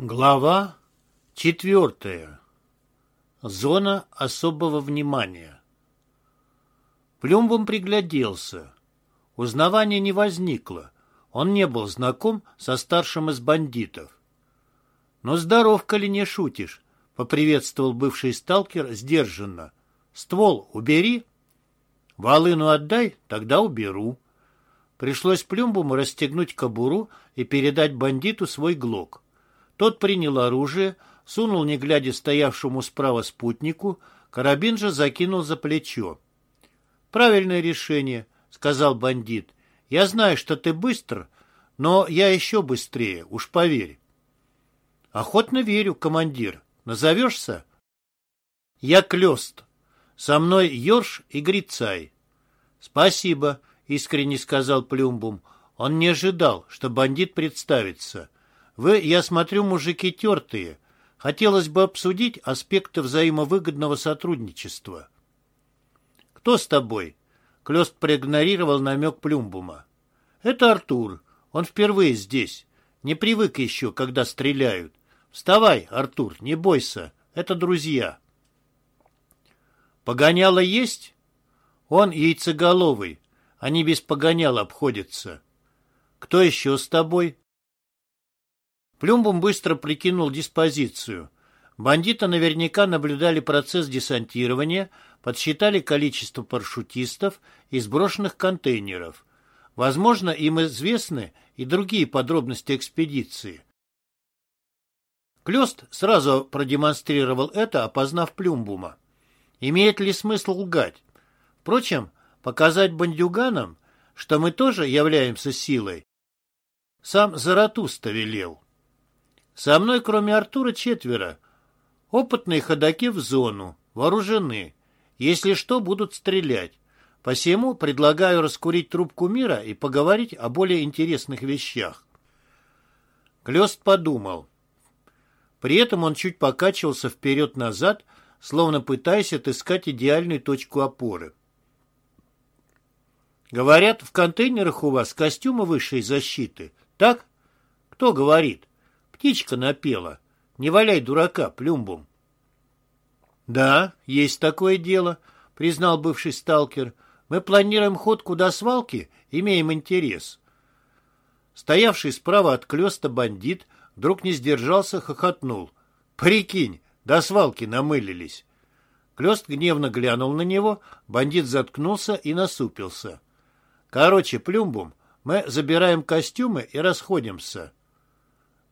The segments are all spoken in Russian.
Глава четвертая. Зона особого внимания. Плюмбом пригляделся. Узнавания не возникло. Он не был знаком со старшим из бандитов. «Ну, здоров, коли не шутишь», — поприветствовал бывший сталкер сдержанно. «Ствол убери». «Волыну отдай, тогда уберу». Пришлось Плюмбому расстегнуть кобуру и передать бандиту свой глок. Тот принял оружие, сунул, не глядя стоявшему справа спутнику, карабин же закинул за плечо. «Правильное решение», — сказал бандит. «Я знаю, что ты быстр, но я еще быстрее, уж поверь». «Охотно верю, командир. Назовешься?» «Я Клёст. Со мной Ёрш и Грицай». «Спасибо», — искренне сказал Плюмбум. Он не ожидал, что бандит представится. Вы, я смотрю, мужики тертые. Хотелось бы обсудить аспекты взаимовыгодного сотрудничества. Кто с тобой? Клёст проигнорировал намек Плюмбума. Это Артур. Он впервые здесь. Не привык еще, когда стреляют. Вставай, Артур, не бойся. Это друзья. Погоняло есть? Он яйцеголовый. Они без погоняла обходятся. Кто еще с тобой? Плюмбум быстро прикинул диспозицию. Бандиты наверняка наблюдали процесс десантирования, подсчитали количество парашютистов и сброшенных контейнеров. Возможно, им известны и другие подробности экспедиции. Клёст сразу продемонстрировал это, опознав Плюмбума. Имеет ли смысл лгать? Впрочем, показать бандюганам, что мы тоже являемся силой, сам Заратуста велел. Со мной, кроме Артура, четверо. Опытные ходаки в зону, вооружены. Если что, будут стрелять. Посему предлагаю раскурить трубку мира и поговорить о более интересных вещах. Клёст подумал. При этом он чуть покачивался вперед-назад, словно пытаясь отыскать идеальную точку опоры. Говорят, в контейнерах у вас костюмы высшей защиты. Так? Кто говорит? Птичка напела. Не валяй дурака, плюмбум. Да, есть такое дело, признал бывший сталкер. Мы планируем ход куда свалки, имеем интерес. Стоявший справа от клёста бандит вдруг не сдержался, хохотнул. Прикинь, до свалки намылились. Клёст гневно глянул на него, бандит заткнулся и насупился. Короче, плюмбум, мы забираем костюмы и расходимся.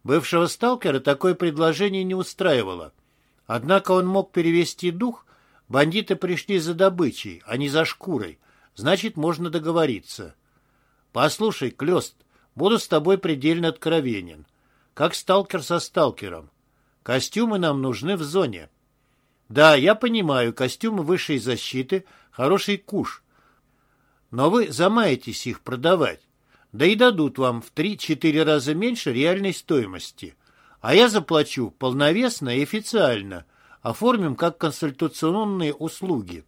Бывшего сталкера такое предложение не устраивало. Однако он мог перевести дух. Бандиты пришли за добычей, а не за шкурой. Значит, можно договориться. Послушай, Клёст, буду с тобой предельно откровенен. Как сталкер со сталкером. Костюмы нам нужны в зоне. Да, я понимаю, костюмы высшей защиты — хороший куш. Но вы замаетесь их продавать да и дадут вам в 3-4 раза меньше реальной стоимости. А я заплачу полновесно и официально, оформим как консультационные услуги.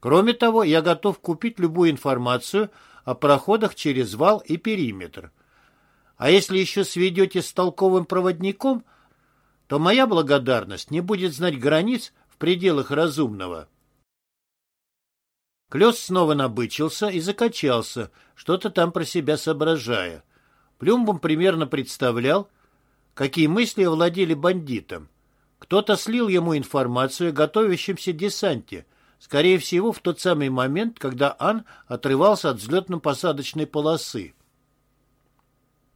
Кроме того, я готов купить любую информацию о проходах через вал и периметр. А если еще сведете с толковым проводником, то моя благодарность не будет знать границ в пределах разумного. Клёс снова набычился и закачался, что-то там про себя соображая. Плюмбом примерно представлял, какие мысли овладели бандитом. Кто-то слил ему информацию о готовящемся десанте, скорее всего, в тот самый момент, когда Ан отрывался от взлетно-посадочной полосы.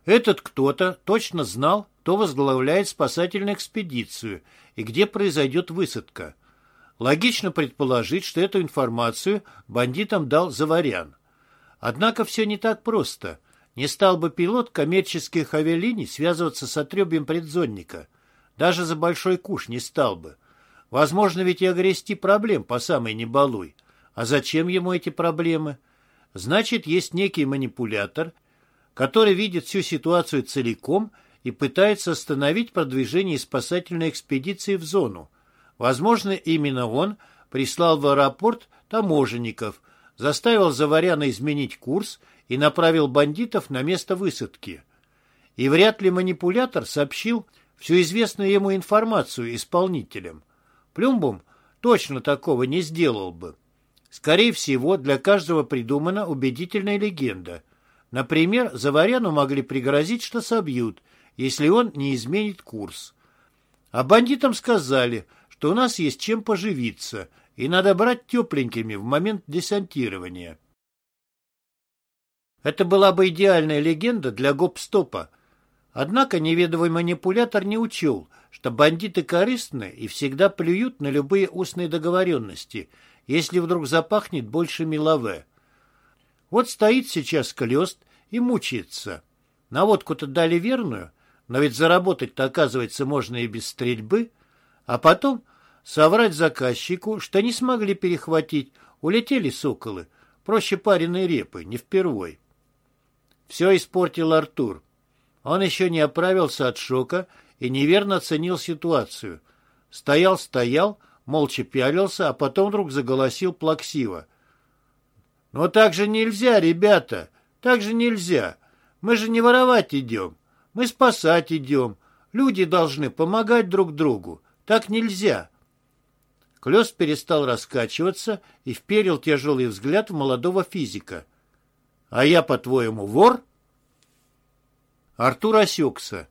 Этот кто-то точно знал, кто возглавляет спасательную экспедицию и где произойдет высадка. Логично предположить, что эту информацию бандитам дал Заварян. Однако все не так просто. Не стал бы пилот коммерческих авиалиний связываться с отребьем предзонника. Даже за большой куш не стал бы. Возможно ведь и огрести проблем по самой небалуй. А зачем ему эти проблемы? Значит, есть некий манипулятор, который видит всю ситуацию целиком и пытается остановить продвижение спасательной экспедиции в зону. Возможно, именно он прислал в аэропорт таможенников, заставил Заваряна изменить курс и направил бандитов на место высадки. И вряд ли манипулятор сообщил всю известную ему информацию исполнителям. Плюмбум точно такого не сделал бы. Скорее всего, для каждого придумана убедительная легенда. Например, Заваряну могли пригрозить, что собьют, если он не изменит курс. А бандитам сказали, что у нас есть чем поживиться, и надо брать тепленькими в момент десантирования. Это была бы идеальная легенда для гоп-стопа. Однако неведомый манипулятор не учел, что бандиты корыстны и всегда плюют на любые устные договоренности, если вдруг запахнет больше милове. Вот стоит сейчас Клёст и мучается. Наводку-то дали верную, но ведь заработать-то, оказывается, можно и без стрельбы, а потом соврать заказчику, что не смогли перехватить, улетели соколы, проще пареной репы, не впервой. Все испортил Артур. Он еще не оправился от шока и неверно оценил ситуацию. Стоял-стоял, молча пялился, а потом вдруг заголосил плаксиво. «Но так же нельзя, ребята! Так же нельзя! Мы же не воровать идем! Мы спасать идем! Люди должны помогать друг другу! Так нельзя!» Клёс перестал раскачиваться и вперил тяжелый взгляд в молодого физика. «А я, по-твоему, вор?» Артур осекся.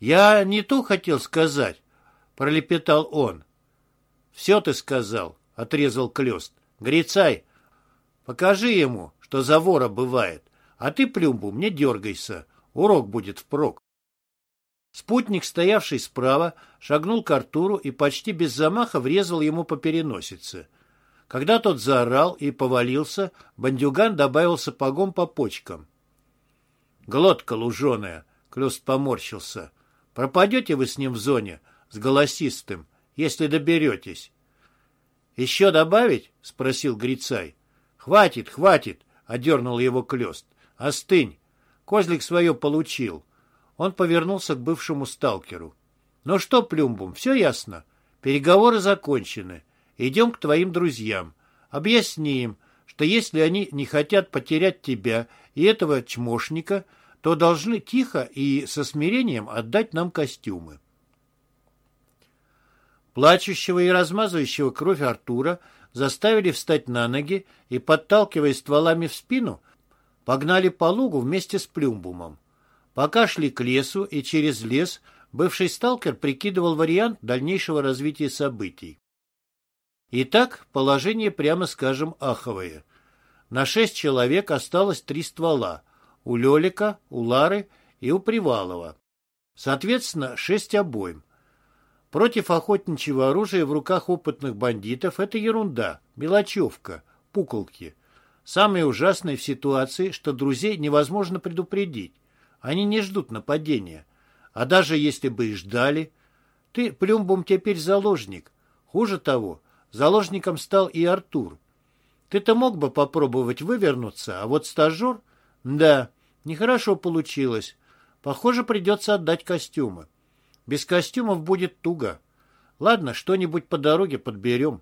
«Я не то хотел сказать», — пролепетал он. «Все ты сказал», — отрезал Клёст. «Грицай, покажи ему, что за вора бывает, а ты, Плюмбу, мне дергайся, урок будет впрок». Спутник, стоявший справа, шагнул к Артуру и почти без замаха врезал ему по переносице. Когда тот заорал и повалился, бандюган добавил сапогом по почкам. «Глотка луженая!» — Клюст поморщился. «Пропадете вы с ним в зоне, с голосистым, если доберетесь?» «Еще добавить?» — спросил Грицай. «Хватит, хватит!» — одернул его Клёст. «Остынь! Козлик свое получил. Он повернулся к бывшему сталкеру. «Ну что, Плюмбум, все ясно? Переговоры закончены. Идем к твоим друзьям. Объясни им, что если они не хотят потерять тебя и этого чмошника, то должны тихо и со смирением отдать нам костюмы». Плачущего и размазывающего кровь Артура заставили встать на ноги и, подталкивая стволами в спину, погнали по лугу вместе с Плюмбумом. Пока шли к лесу и через лес, бывший сталкер прикидывал вариант дальнейшего развития событий. Итак, положение, прямо скажем, аховое. На шесть человек осталось три ствола. У Лелика, у Лары и у Привалова. Соответственно, шесть обоим. Против охотничьего оружия в руках опытных бандитов это ерунда, мелочевка, пуколки. Самое ужасное в ситуации, что друзей невозможно предупредить. Они не ждут нападения. А даже если бы и ждали, ты, Плюмбум, теперь заложник. Хуже того, заложником стал и Артур. Ты-то мог бы попробовать вывернуться, а вот стажер... Да, нехорошо получилось. Похоже, придется отдать костюмы. Без костюмов будет туго. Ладно, что-нибудь по дороге подберем.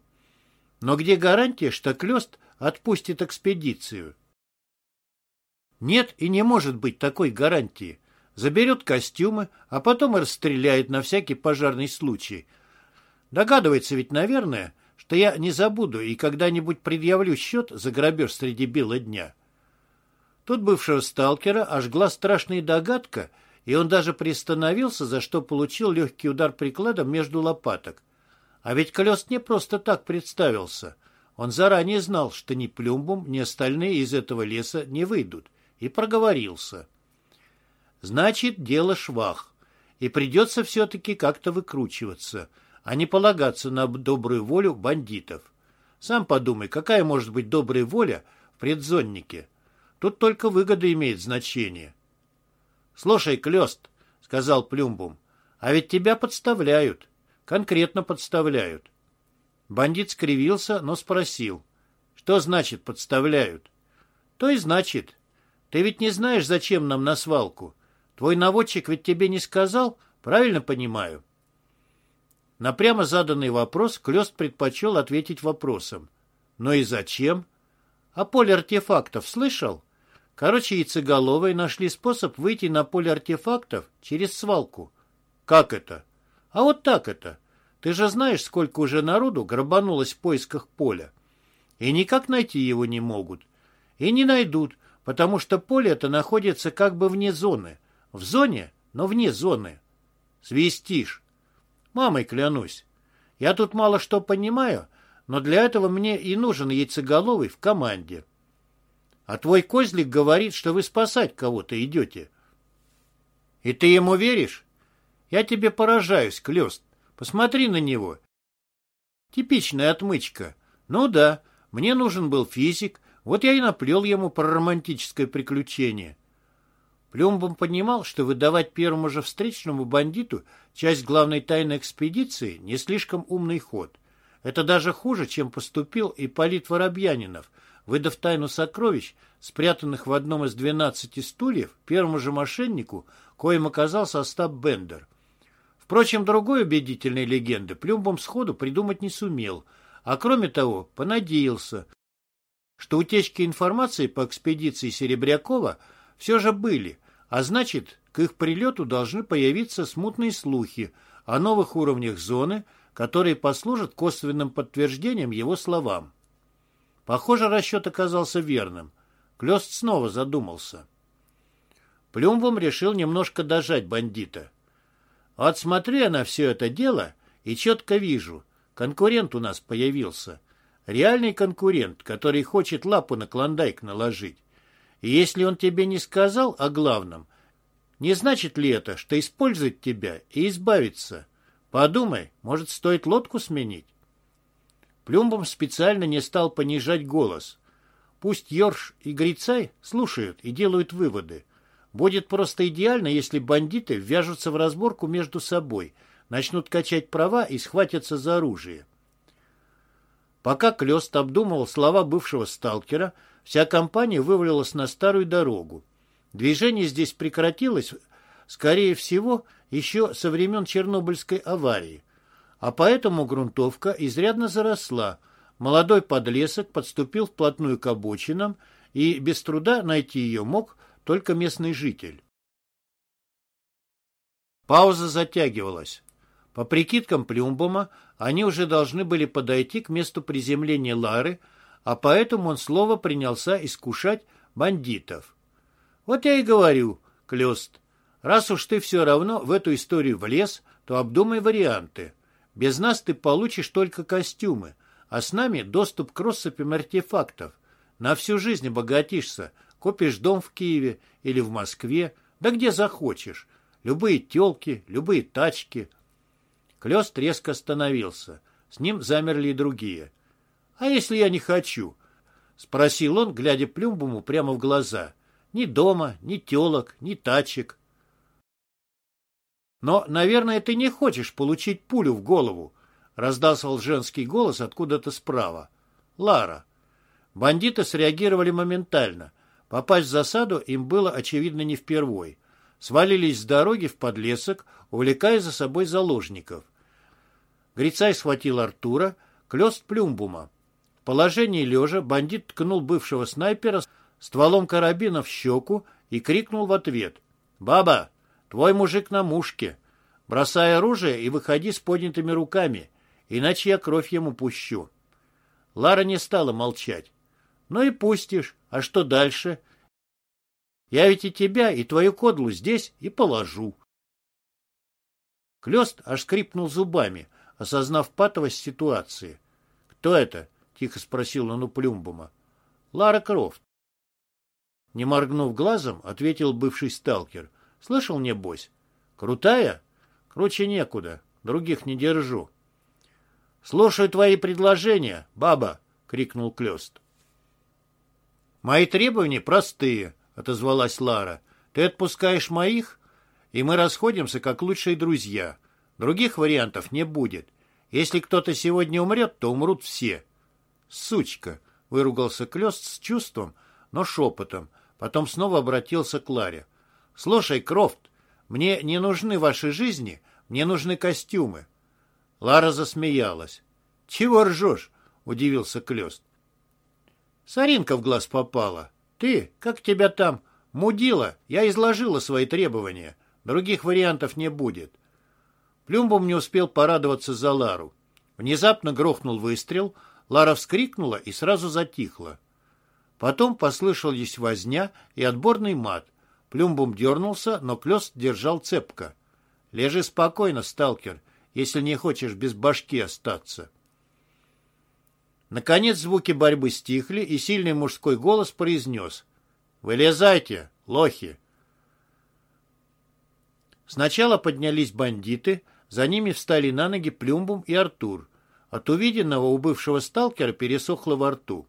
Но где гарантия, что Клёст отпустит экспедицию? Нет и не может быть такой гарантии. Заберет костюмы, а потом расстреляет на всякий пожарный случай. Догадывается ведь, наверное, что я не забуду и когда-нибудь предъявлю счет за грабеж среди бела дня. Тут бывшего сталкера ожгла страшная догадка, и он даже приостановился, за что получил легкий удар прикладом между лопаток. А ведь колес не просто так представился. Он заранее знал, что ни Плюмбум, ни остальные из этого леса не выйдут и проговорился. Значит, дело швах, и придется все-таки как-то выкручиваться, а не полагаться на добрую волю бандитов. Сам подумай, какая может быть добрая воля в предзоннике? Тут только выгода имеет значение. — Слушай, Клёст, — сказал Плюмбум, — а ведь тебя подставляют. Конкретно подставляют. Бандит скривился, но спросил. — Что значит подставляют? — То и значит. Ты ведь не знаешь, зачем нам на свалку? Твой наводчик ведь тебе не сказал? Правильно понимаю?» На прямо заданный вопрос Клёст предпочел ответить вопросом. «Но и зачем?» «А поле артефактов слышал?» Короче, яйцеголовые нашли способ выйти на поле артефактов через свалку. Как это? А вот так это. Ты же знаешь, сколько уже народу грабанулось в поисках поля. И никак найти его не могут. И не найдут, потому что поле это находится как бы вне зоны. В зоне, но вне зоны. Свистишь. Мамой клянусь. Я тут мало что понимаю, но для этого мне и нужен яйцеголовый в команде. А твой козлик говорит, что вы спасать кого-то идете. И ты ему веришь? Я тебе поражаюсь, Клёст. Посмотри на него. Типичная отмычка. Ну да, мне нужен был физик, вот я и наплел ему про романтическое приключение. Плюмбом понимал, что выдавать первому же встречному бандиту часть главной тайны экспедиции не слишком умный ход. Это даже хуже, чем поступил Ипполит Воробьянинов, выдав тайну сокровищ, спрятанных в одном из двенадцати стульев, первому же мошеннику, коим оказался Остап Бендер. Впрочем, другой убедительной легенды Плюмбом сходу придумать не сумел, а кроме того, понадеялся, что утечки информации по экспедиции Серебрякова все же были, а значит, к их прилету должны появиться смутные слухи о новых уровнях зоны, которые послужат косвенным подтверждением его словам. Похоже, расчет оказался верным. Клёст снова задумался. Плюмбом решил немножко дожать бандита. Вот смотрю я на все это дело и четко вижу. Конкурент у нас появился. Реальный конкурент, который хочет лапу на клондайк наложить. И если он тебе не сказал о главном, не значит ли это, что использует тебя и избавится? Подумай, может, стоит лодку сменить? Плюмбом специально не стал понижать голос. Пусть Йорш и Грицай слушают и делают выводы. Будет просто идеально, если бандиты ввяжутся в разборку между собой, начнут качать права и схватятся за оружие. Пока Клёст обдумывал слова бывшего сталкера, вся компания вывалилась на старую дорогу. Движение здесь прекратилось, скорее всего, еще со времен Чернобыльской аварии. А поэтому грунтовка изрядно заросла. Молодой подлесок подступил вплотную к обочинам, и без труда найти ее мог только местный житель. Пауза затягивалась. По прикидкам Плюмбома, они уже должны были подойти к месту приземления Лары, а поэтому он слово принялся искушать бандитов. «Вот я и говорю, Клёст, раз уж ты все равно в эту историю влез, то обдумай варианты. Без нас ты получишь только костюмы, а с нами доступ к россыпям артефактов. На всю жизнь обогатишься, Купишь дом в Киеве или в Москве, да где захочешь. Любые телки, любые тачки. Клёст резко остановился. С ним замерли и другие. «А если я не хочу?» — спросил он, глядя Плюмбуму прямо в глаза. «Ни дома, ни телок, ни тачек». «Но, наверное, ты не хочешь получить пулю в голову», — раздался женский голос откуда-то справа. «Лара». Бандиты среагировали моментально — Попасть в засаду им было, очевидно, не впервой. Свалились с дороги в подлесок, увлекая за собой заложников. Грицай схватил Артура, клёст Плюмбума. В положении лежа бандит ткнул бывшего снайпера стволом карабина в щеку и крикнул в ответ. «Баба, твой мужик на мушке. Бросай оружие и выходи с поднятыми руками, иначе я кровь ему пущу». Лара не стала молчать. Ну и пустишь. А что дальше? Я ведь и тебя, и твою кодлу здесь и положу. Клёст аж скрипнул зубами, осознав патовость ситуации. — Кто это? — тихо спросил он у Плюмбума. — Лара Крофт. Не моргнув глазом, ответил бывший сталкер. — Слышал, небось? — Крутая? Круче некуда. Других не держу. — Слушаю твои предложения, баба! — крикнул Клёст. «Мои требования простые», — отозвалась Лара. «Ты отпускаешь моих, и мы расходимся как лучшие друзья. Других вариантов не будет. Если кто-то сегодня умрет, то умрут все». «Сучка!» — выругался Клёст с чувством, но шепотом. Потом снова обратился к Ларе. «Слушай, Крофт, мне не нужны ваши жизни, мне нужны костюмы». Лара засмеялась. «Чего ржешь?» — удивился Клёст. Саринка в глаз попала. Ты, как тебя там, мудила, я изложила свои требования. Других вариантов не будет. Плюмбом не успел порадоваться за Лару. Внезапно грохнул выстрел, Лара вскрикнула и сразу затихла. Потом послышались возня и отборный мат. Плюмбом дернулся, но Клёст держал цепко. «Лежи спокойно, сталкер, если не хочешь без башки остаться». Наконец звуки борьбы стихли, и сильный мужской голос произнес. «Вылезайте, лохи!» Сначала поднялись бандиты, за ними встали на ноги Плюмбум и Артур. От увиденного у бывшего сталкера пересохло во рту.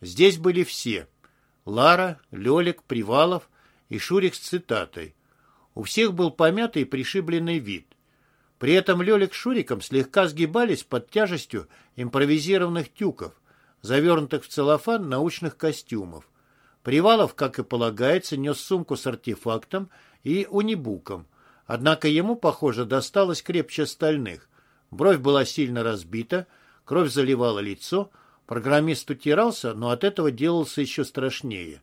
Здесь были все. Лара, Лёлик, Привалов и Шурик с цитатой. У всех был помятый и пришибленный вид. При этом Лёлик с Шуриком слегка сгибались под тяжестью импровизированных тюков, завернутых в целлофан научных костюмов. Привалов, как и полагается, нес сумку с артефактом и унибуком. Однако ему, похоже, досталось крепче остальных. Бровь была сильно разбита, кровь заливала лицо, программист утирался, но от этого делался еще страшнее.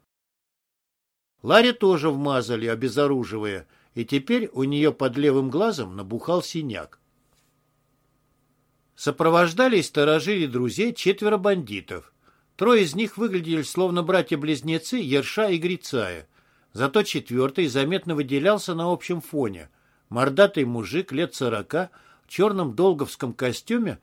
Ларе тоже вмазали, обезоруживая, и теперь у нее под левым глазом набухал синяк. Сопровождали и сторожили друзей четверо бандитов. Трое из них выглядели словно братья-близнецы Ерша и Грицая. Зато четвертый заметно выделялся на общем фоне. Мордатый мужик лет сорока в черном долговском костюме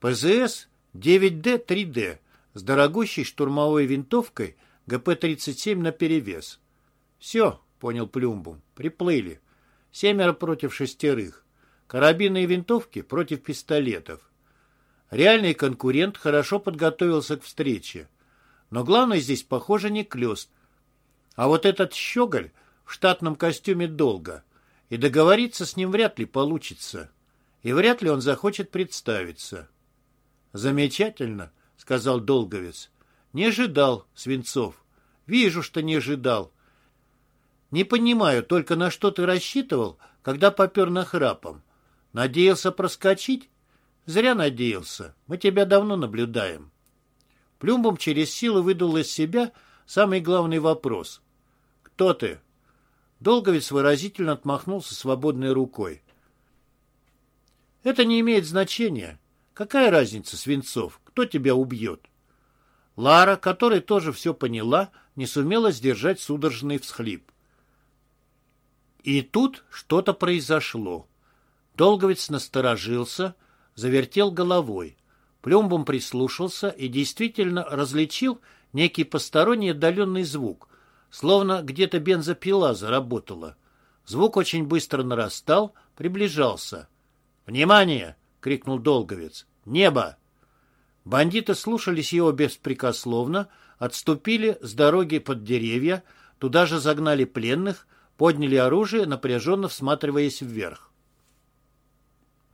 ПЗС 9D-3D с дорогущей штурмовой винтовкой ГП-37 наперевес. «Все», — понял Плюмбум, — «приплыли. Семеро против шестерых. Карабины и винтовки против пистолетов. Реальный конкурент хорошо подготовился к встрече. Но главное здесь, похоже, не Клёст, а вот этот щеголь в штатном костюме долго, и договориться с ним вряд ли получится, и вряд ли он захочет представиться. «Замечательно», — сказал Долговец. «Не ожидал, Свинцов. Вижу, что не ожидал. Не понимаю, только на что ты рассчитывал, когда попер на храпом. Надеялся проскочить? Зря надеялся. Мы тебя давно наблюдаем. Плюмбом через силу выдул из себя самый главный вопрос. «Кто ты?» Долговец выразительно отмахнулся свободной рукой. «Это не имеет значения. Какая разница, Свинцов, кто тебя убьет?» Лара, которая тоже все поняла, не сумела сдержать судорожный всхлип. И тут что-то произошло. Долговец насторожился, завертел головой. Плюмбом прислушался и действительно различил некий посторонний отдаленный звук, словно где-то бензопила заработала. Звук очень быстро нарастал, приближался. «Внимание!» — крикнул Долговец. «Небо!» Бандиты слушались его беспрекословно, отступили с дороги под деревья, туда же загнали пленных, подняли оружие, напряженно всматриваясь вверх.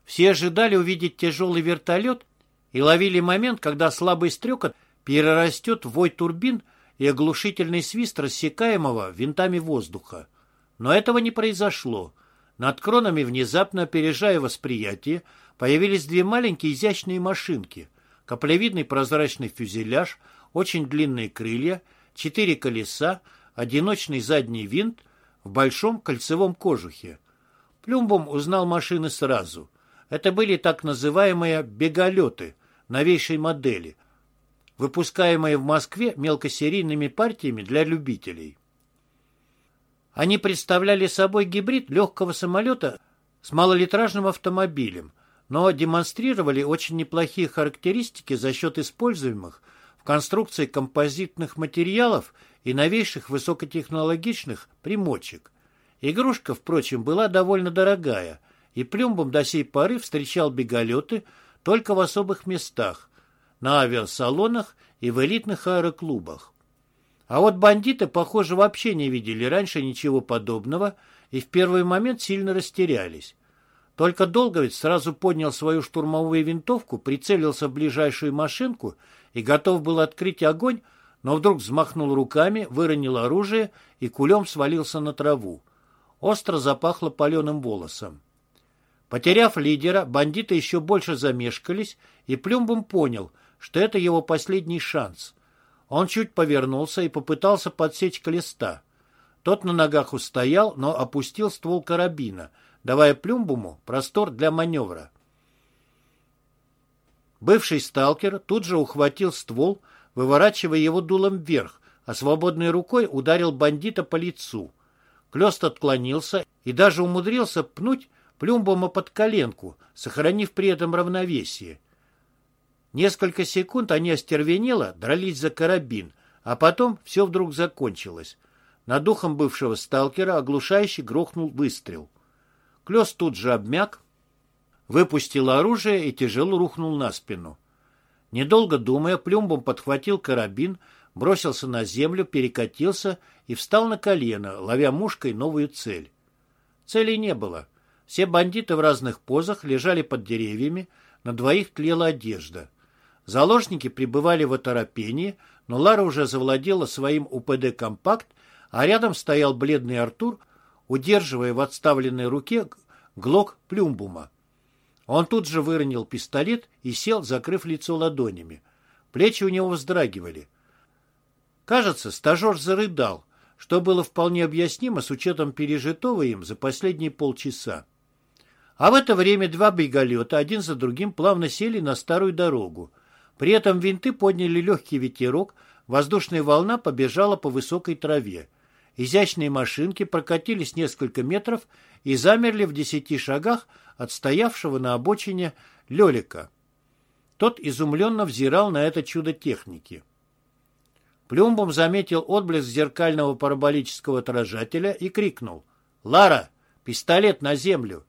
Все ожидали увидеть тяжелый вертолет и ловили момент, когда слабый стрекот перерастет в вой турбин и оглушительный свист рассекаемого винтами воздуха. Но этого не произошло. Над кронами, внезапно опережая восприятие, появились две маленькие изящные машинки. Каплевидный прозрачный фюзеляж, очень длинные крылья, четыре колеса, одиночный задний винт в большом кольцевом кожухе. Плюмбом узнал машины сразу. Это были так называемые «беголеты» новейшей модели, выпускаемые в Москве мелкосерийными партиями для любителей. Они представляли собой гибрид легкого самолета с малолитражным автомобилем, но демонстрировали очень неплохие характеристики за счет используемых в конструкции композитных материалов и новейших высокотехнологичных примочек. Игрушка, впрочем, была довольно дорогая, и Плюмбом до сей поры встречал беголеты только в особых местах, на авиасалонах и в элитных аэроклубах. А вот бандиты, похоже, вообще не видели раньше ничего подобного и в первый момент сильно растерялись. Только Долговец сразу поднял свою штурмовую винтовку, прицелился в ближайшую машинку и готов был открыть огонь, но вдруг взмахнул руками, выронил оружие и кулем свалился на траву. Остро запахло паленым волосом. Потеряв лидера, бандиты еще больше замешкались, и Плюмбом понял, что это его последний шанс. Он чуть повернулся и попытался подсечь колеста. Тот на ногах устоял, но опустил ствол карабина, давая Плюмбуму простор для маневра. Бывший сталкер тут же ухватил ствол, выворачивая его дулом вверх, а свободной рукой ударил бандита по лицу. Клёст отклонился и даже умудрился пнуть Плюмбума под коленку, сохранив при этом равновесие. Несколько секунд они остервенело дрались за карабин, а потом все вдруг закончилось. Над духом бывшего сталкера оглушающе грохнул выстрел. Клёс тут же обмяк, выпустил оружие и тяжело рухнул на спину. Недолго думая, Плюмбом подхватил карабин, бросился на землю, перекатился и встал на колено, ловя мушкой новую цель. Цели не было. Все бандиты в разных позах лежали под деревьями, на двоих тлела одежда. Заложники пребывали в оторопении, но Лара уже завладела своим УПД-компакт, а рядом стоял бледный Артур, удерживая в отставленной руке глок Плюмбума. Он тут же выронил пистолет и сел, закрыв лицо ладонями. Плечи у него вздрагивали. Кажется, стажер зарыдал, что было вполне объяснимо с учетом пережитого им за последние полчаса. А в это время два беголета один за другим плавно сели на старую дорогу. При этом винты подняли легкий ветерок, воздушная волна побежала по высокой траве. Изящные машинки прокатились несколько метров и замерли в десяти шагах от стоявшего на обочине Лелика. Тот изумленно взирал на это чудо техники. Плюмбом заметил отблеск зеркального параболического отражателя и крикнул. «Лара, пистолет на землю!»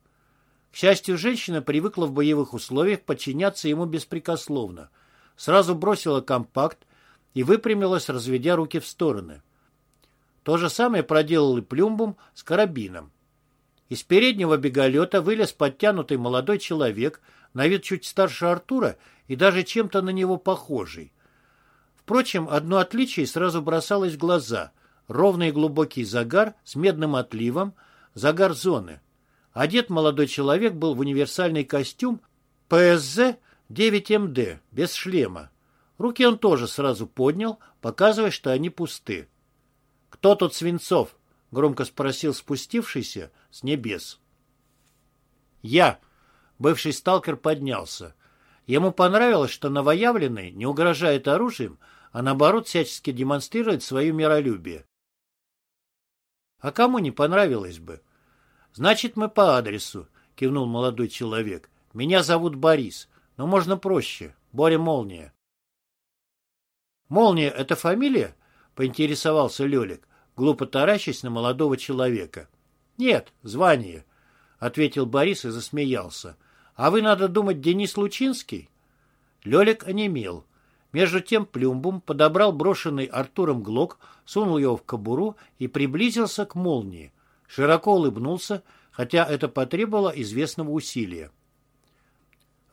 К счастью, женщина привыкла в боевых условиях подчиняться ему беспрекословно. Сразу бросила компакт и выпрямилась, разведя руки в стороны. То же самое проделал и Плюмбум с карабином. Из переднего беголета вылез подтянутый молодой человек, на вид чуть старше Артура и даже чем-то на него похожий. Впрочем, одно отличие сразу бросалось в глаза. Ровный глубокий загар с медным отливом, загар зоны. Одет молодой человек был в универсальный костюм ПСЗ 9МД, без шлема. Руки он тоже сразу поднял, показывая, что они пусты. «Кто тут Свинцов?» — громко спросил спустившийся с небес. «Я!» — бывший сталкер поднялся. Ему понравилось, что новоявленный не угрожает оружием, а наоборот всячески демонстрирует свое миролюбие. А кому не понравилось бы? Значит, мы по адресу, кивнул молодой человек. Меня зовут Борис, но можно проще. Боря Молния. Молния — это фамилия? Поинтересовался Лелик глупо таращась на молодого человека. «Нет, звание», — ответил Борис и засмеялся. «А вы, надо думать, Денис Лучинский?» Лелик онемел. Между тем Плюмбум подобрал брошенный Артуром глок, сунул его в кобуру и приблизился к молнии. Широко улыбнулся, хотя это потребовало известного усилия.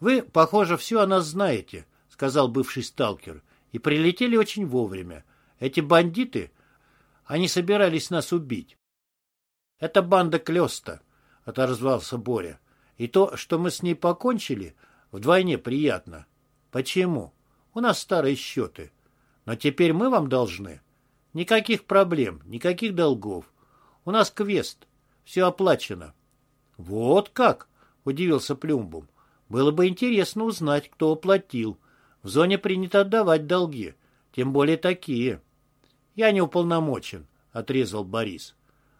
«Вы, похоже, все о нас знаете», — сказал бывший сталкер, — «и прилетели очень вовремя. Эти бандиты они собирались нас убить. — Это банда Клёста, — отозвался Боря. — И то, что мы с ней покончили, вдвойне приятно. — Почему? У нас старые счеты. Но теперь мы вам должны. Никаких проблем, никаких долгов. У нас квест. Все оплачено. — Вот как? — удивился Плюмбум. — Было бы интересно узнать, кто оплатил. В зоне принято отдавать долги, тем более такие. — я не уполномочен, отрезал Борис.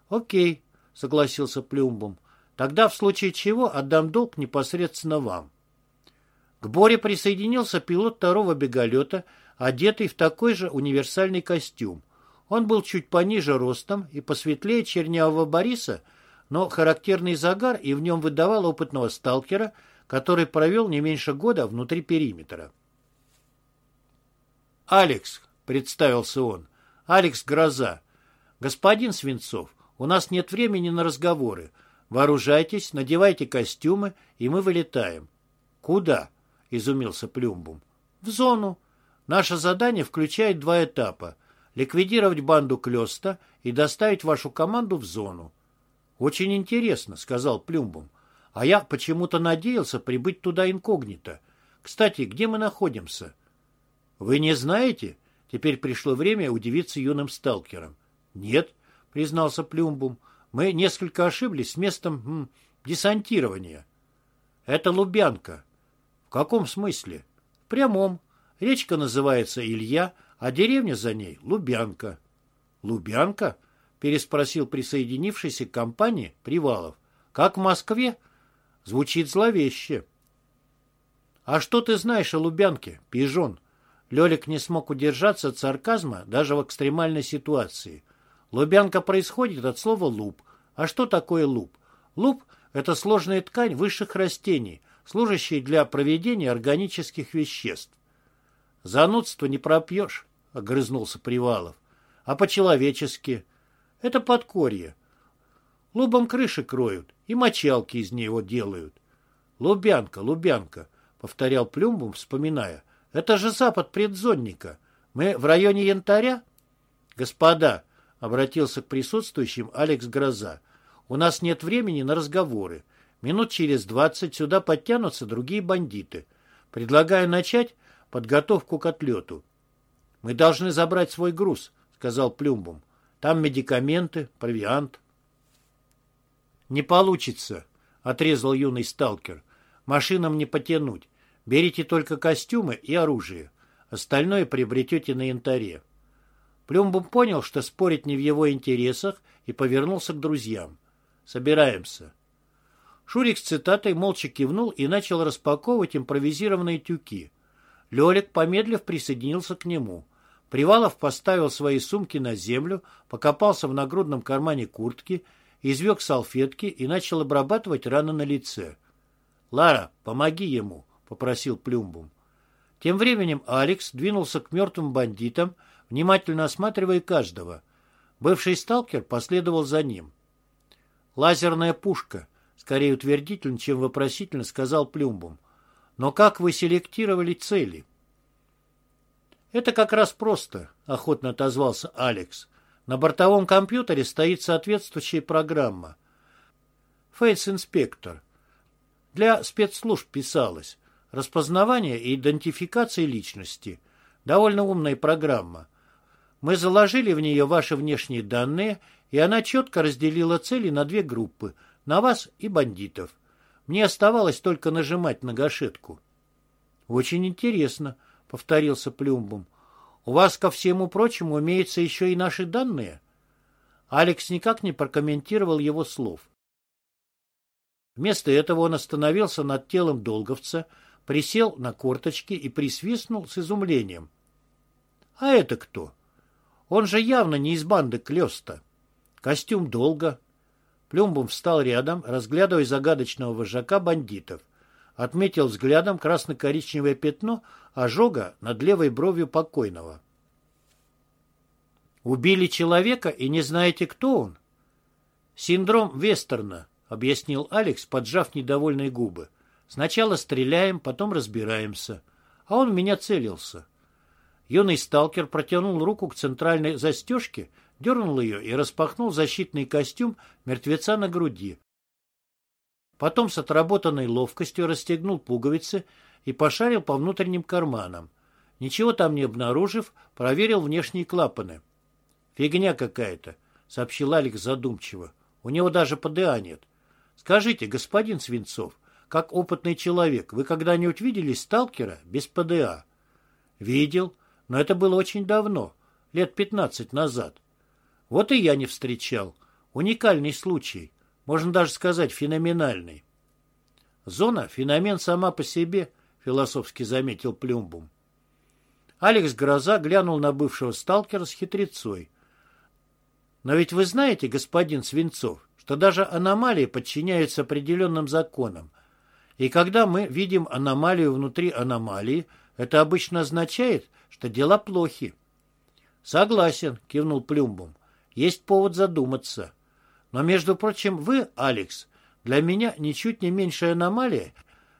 Окей, согласился Плюмбом. Тогда в случае чего отдам долг непосредственно вам. К Боре присоединился пилот второго беголета, одетый в такой же универсальный костюм. Он был чуть пониже ростом и посветлее чернявого Бориса, но характерный загар и в нем выдавал опытного сталкера, который провел не меньше года внутри периметра. «Алекс», — представился он, Алекс Гроза. Господин Свинцов, у нас нет времени на разговоры. Вооружайтесь, надевайте костюмы, и мы вылетаем. Куда? Изумился Плюмбум. В зону. Наше задание включает два этапа. Ликвидировать банду Клёста и доставить вашу команду в зону. Очень интересно, сказал Плюмбум. А я почему-то надеялся прибыть туда инкогнито. Кстати, где мы находимся? Вы не знаете? Теперь пришло время удивиться юным сталкерам. Нет, признался Плюмбум. Мы несколько ошиблись с местом м, десантирования. Это Лубянка. В каком смысле? В прямом. Речка называется Илья, а деревня за ней Лубянка. Лубянка? Переспросил присоединившийся к компании Привалов. Как в Москве? Звучит зловеще. А что ты знаешь о Лубянке, пижон? Лёлик не смог удержаться от сарказма даже в экстремальной ситуации. Лубянка происходит от слова «луб». А что такое луб? Луб – это сложная ткань высших растений, служащая для проведения органических веществ. «Занудство не пропьешь», — огрызнулся Привалов. «А по-человечески? Это подкорье. Лубом крыши кроют и мочалки из него делают. Лубянка, Лубянка», — повторял Плюмбум, вспоминая. «Это же запад предзонника. Мы в районе Янтаря?» «Господа», — обратился к присутствующим Алекс Гроза, «у нас нет времени на разговоры. Минут через двадцать сюда подтянутся другие бандиты. Предлагаю начать подготовку к отлету. «Мы должны забрать свой груз», — сказал Плюмбум. «Там медикаменты, провиант». «Не получится», — отрезал юный сталкер. «Машинам не потянуть. Берите только костюмы и оружие. Остальное приобретете на янтаре». Плюмбум понял, что спорить не в его интересах, и повернулся к друзьям. «Собираемся». Шурик с цитатой молча кивнул и начал распаковывать импровизированные тюки. Лёлик, помедлив, присоединился к нему. Привалов поставил свои сумки на землю, покопался в нагрудном кармане куртки, извлек салфетки и начал обрабатывать раны на лице. «Лара, помоги ему», — попросил Плюмбум. Тем временем Алекс двинулся к мертвым бандитам, внимательно осматривая каждого. Бывший сталкер последовал за ним. «Лазерная пушка», скорее утвердительно, чем вопросительно сказал Плюмбум. Но как вы селектировали цели? Это как раз просто, охотно отозвался Алекс. На бортовом компьютере стоит соответствующая программа. Фейс Инспектор. Для спецслужб писалось. Распознавание и идентификация личности. Довольно умная программа. Мы заложили в нее ваши внешние данные, и она четко разделила цели на две группы – на вас и бандитов. Мне оставалось только нажимать на гашетку. Очень интересно, повторился Плюмбум. У вас, ко всему прочему, имеются еще и наши данные? Алекс никак не прокомментировал его слов. Вместо этого он остановился над телом долговца, присел на корточки и присвистнул с изумлением. «А это кто? Он же явно не из банды Клёста. Костюм долго, Плюмбум встал рядом, разглядывая загадочного вожака бандитов. Отметил взглядом красно-коричневое пятно ожога над левой бровью покойного. «Убили человека и не знаете, кто он?» «Синдром Вестерна», — объяснил Алекс, поджав недовольные губы. «Сначала стреляем, потом разбираемся. А он в меня целился». Юный сталкер протянул руку к центральной застежке, дернул ее и распахнул защитный костюм мертвеца на груди. Потом с отработанной ловкостью расстегнул пуговицы и пошарил по внутренним карманам. Ничего там не обнаружив, проверил внешние клапаны. «Фигня какая-то», — сообщил Алекс задумчиво. «У него даже ПДА нет. Скажите, господин Свинцов, как опытный человек, вы когда-нибудь видели сталкера без ПДА?» «Видел, но это было очень давно, лет пятнадцать назад. Вот и я не встречал. Уникальный случай. Можно даже сказать, феноменальный. Зона – феномен сама по себе, философски заметил Плюмбум. Алекс Гроза глянул на бывшего сталкера с хитрецой. Но ведь вы знаете, господин Свинцов, что даже аномалии подчиняются определенным законам. И когда мы видим аномалию внутри аномалии, это обычно означает, что дела плохи. Согласен, кивнул Плюмбум. Есть повод задуматься. Но, между прочим, вы, Алекс, для меня ничуть не меньшая аномалия,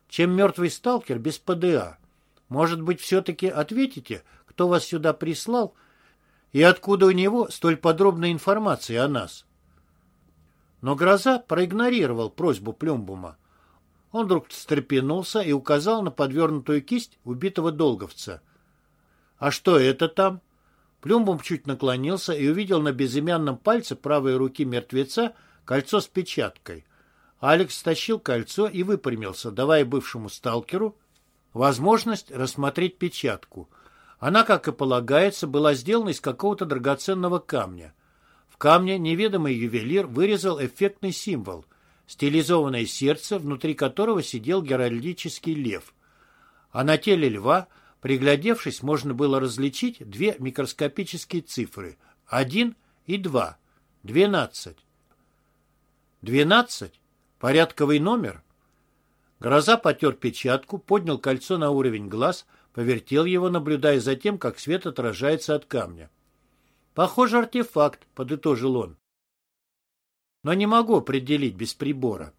чем мертвый сталкер без ПДА. Может быть, все-таки ответите, кто вас сюда прислал и откуда у него столь подробная информация о нас? Но Гроза проигнорировал просьбу Плюмбума. Он вдруг встрепенулся и указал на подвернутую кисть убитого долговца. «А что это там?» Плюмбом чуть наклонился и увидел на безымянном пальце правой руки мертвеца кольцо с печаткой. Алекс стащил кольцо и выпрямился, давая бывшему сталкеру возможность рассмотреть печатку. Она, как и полагается, была сделана из какого-то драгоценного камня. В камне неведомый ювелир вырезал эффектный символ – стилизованное сердце, внутри которого сидел геральдический лев. А на теле льва, приглядевшись, можно было различить две микроскопические цифры – 1 и 2 – 12. 12? Порядковый номер? Гроза потер печатку, поднял кольцо на уровень глаз, повертел его, наблюдая за тем, как свет отражается от камня. «Похоже, артефакт», — подытожил он. «Но не могу определить без прибора».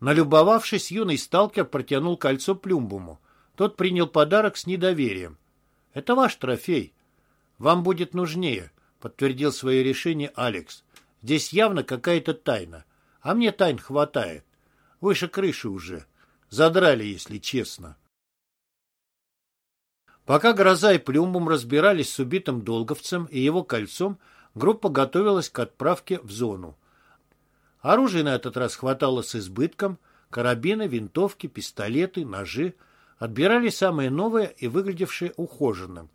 Налюбовавшись, юный сталкер протянул кольцо Плюмбуму. Тот принял подарок с недоверием. «Это ваш трофей. Вам будет нужнее», — подтвердил свое решение Алекс. «Здесь явно какая-то тайна. А мне тайн хватает. Выше крыши уже. Задрали, если честно. Пока Гроза и Плюмбум разбирались с убитым долговцем и его кольцом, группа готовилась к отправке в зону. Оружие на этот раз хватало с избытком, карабины, винтовки, пистолеты, ножи. Отбирали самые новые и выглядевшие ухоженным.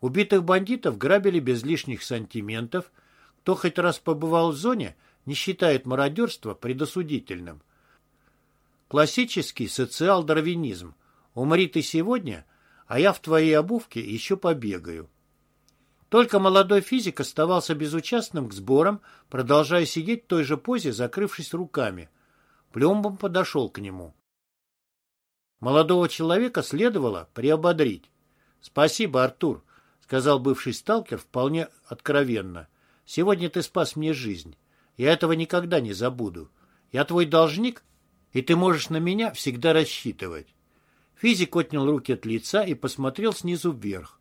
Убитых бандитов грабили без лишних сантиментов. Кто хоть раз побывал в зоне, не считает мародерство предосудительным. Классический социал-дарвинизм. Умри ты сегодня, а я в твоей обувке еще побегаю. Только молодой физик оставался безучастным к сборам, продолжая сидеть в той же позе, закрывшись руками. Плюмбом подошел к нему. Молодого человека следовало приободрить. «Спасибо, Артур», — сказал бывший сталкер вполне откровенно. «Сегодня ты спас мне жизнь. Я этого никогда не забуду. Я твой должник, и ты можешь на меня всегда рассчитывать. Физик отнял руки от лица и посмотрел снизу вверх.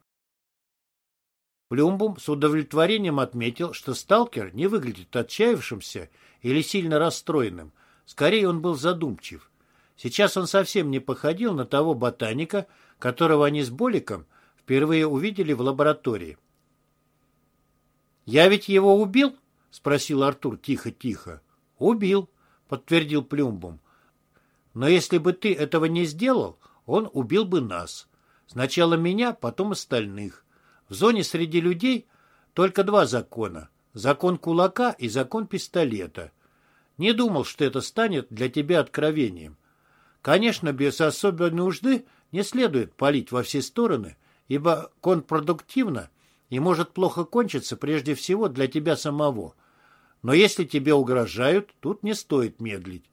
Плюмбум с удовлетворением отметил, что сталкер не выглядит отчаявшимся или сильно расстроенным. Скорее, он был задумчив. Сейчас он совсем не походил на того ботаника, которого они с Боликом впервые увидели в лаборатории. «Я ведь его убил?» — спросил Артур тихо-тихо. «Убил», — подтвердил Плюмбум. «Но если бы ты этого не сделал, он убил бы нас. Сначала меня, потом остальных. В зоне среди людей только два закона. Закон кулака и закон пистолета. Не думал, что это станет для тебя откровением. Конечно, без особой нужды не следует палить во все стороны, ибо контрпродуктивно и может плохо кончиться прежде всего для тебя самого. Но если тебе угрожают, тут не стоит медлить.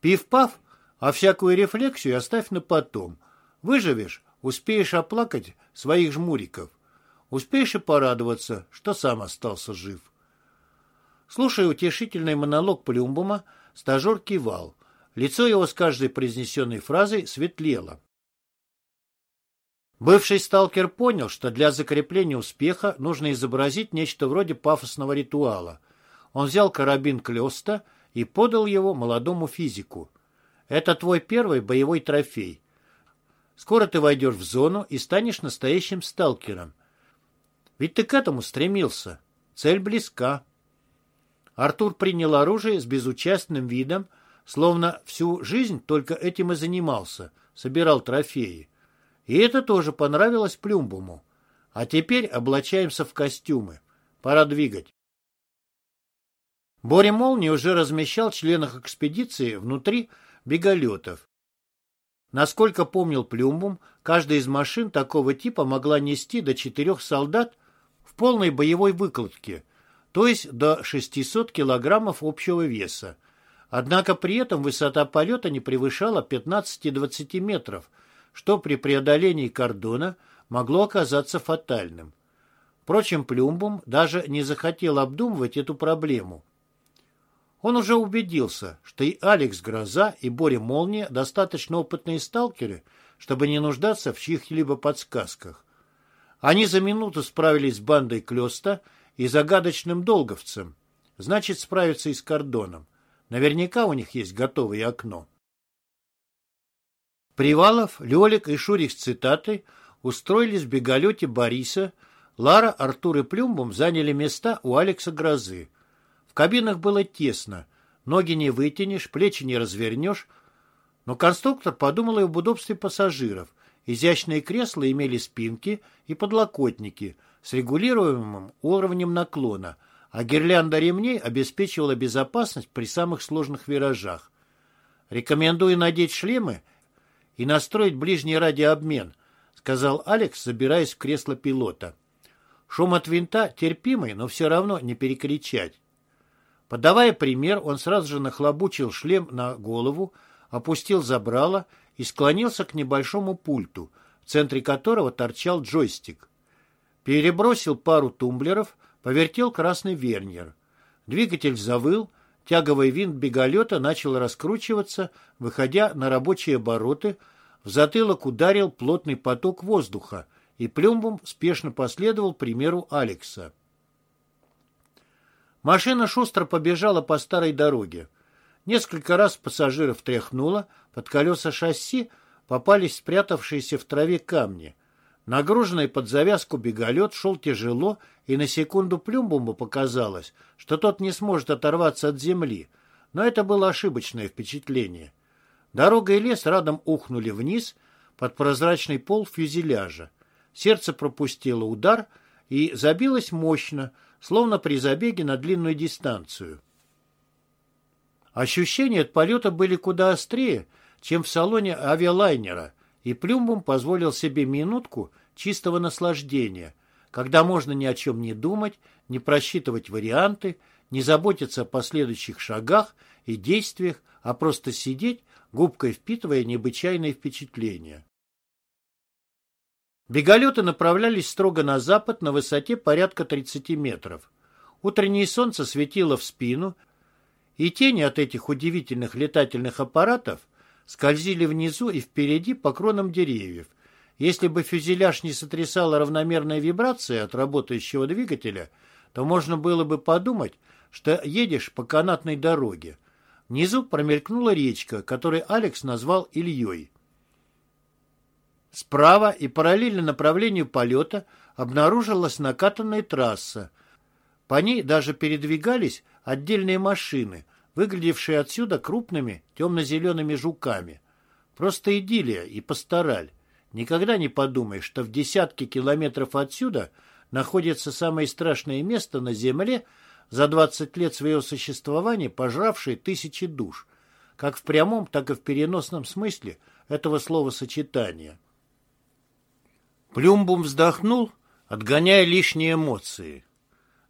Пив-пав, а всякую рефлексию оставь на потом. Выживешь, успеешь оплакать своих жмуриков. Успеешь и порадоваться, что сам остался жив. Слушая утешительный монолог Плюмбума, стажер кивал. Лицо его с каждой произнесенной фразой светлело. Бывший сталкер понял, что для закрепления успеха нужно изобразить нечто вроде пафосного ритуала. Он взял карабин Клёста и подал его молодому физику. «Это твой первый боевой трофей. Скоро ты войдешь в зону и станешь настоящим сталкером. Ведь ты к этому стремился. Цель близка». Артур принял оружие с безучастным видом, словно всю жизнь только этим и занимался, собирал трофеи. И это тоже понравилось Плюмбуму. А теперь облачаемся в костюмы. Пора двигать. Боря Молний уже размещал членов экспедиции внутри беголетов. Насколько помнил Плюмбум, каждая из машин такого типа могла нести до четырех солдат в полной боевой выкладке, то есть до 600 килограммов общего веса. Однако при этом высота полета не превышала 15-20 метров – что при преодолении кордона могло оказаться фатальным. Впрочем, Плюмбум даже не захотел обдумывать эту проблему. Он уже убедился, что и Алекс Гроза, и Боря Молния достаточно опытные сталкеры, чтобы не нуждаться в чьих-либо подсказках. Они за минуту справились с бандой Клёста и загадочным долговцем. Значит, справятся и с кордоном. Наверняка у них есть готовое окно. Привалов, Лёлик и Шурик с цитатой устроились в беголете Бориса, Лара, Артур и Плюмбом заняли места у Алекса Грозы. В кабинах было тесно, ноги не вытянешь, плечи не развернешь, но конструктор подумал и об удобстве пассажиров. Изящные кресла имели спинки и подлокотники с регулируемым уровнем наклона, а гирлянда ремней обеспечивала безопасность при самых сложных виражах. Рекомендую надеть шлемы и настроить ближний радиообмен, сказал Алекс, забираясь в кресло пилота. Шум от винта терпимый, но все равно не перекричать. Подавая пример, он сразу же нахлобучил шлем на голову, опустил забрало и склонился к небольшому пульту, в центре которого торчал джойстик. Перебросил пару тумблеров, повертел красный верньер. Двигатель завыл, тяговый винт беголета начал раскручиваться, выходя на рабочие обороты, в затылок ударил плотный поток воздуха, и Плюмбом спешно последовал примеру Алекса. Машина шустро побежала по старой дороге. Несколько раз пассажиров тряхнуло, под колеса шасси попались спрятавшиеся в траве камни. Нагруженный под завязку беголет шел тяжело, и на секунду Плюмбуму показалось, что тот не сможет оторваться от земли, но это было ошибочное впечатление. Дорога и лес радом ухнули вниз под прозрачный пол фюзеляжа. Сердце пропустило удар и забилось мощно, словно при забеге на длинную дистанцию. Ощущения от полета были куда острее, чем в салоне авиалайнера, и Плюмбум позволил себе минутку чистого наслаждения, когда можно ни о чем не думать, не просчитывать варианты, не заботиться о последующих шагах и действиях, а просто сидеть, губкой впитывая необычайные впечатления. Беголеты направлялись строго на запад на высоте порядка 30 метров. Утреннее солнце светило в спину, и тени от этих удивительных летательных аппаратов скользили внизу и впереди по кронам деревьев. Если бы фюзеляж не сотрясала равномерная вибрация от работающего двигателя, то можно было бы подумать, что едешь по канатной дороге. Внизу промелькнула речка, которую Алекс назвал Ильей. Справа и параллельно направлению полета обнаружилась накатанная трасса. По ней даже передвигались отдельные машины, выглядевшие отсюда крупными темно-зелеными жуками. Просто идиллия и постараль. Никогда не подумаешь, что в десятки километров отсюда находится самое страшное место на Земле, за 20 лет своего существования пожравшее тысячи душ, как в прямом, так и в переносном смысле этого словосочетания. Плюмбум вздохнул, отгоняя лишние эмоции.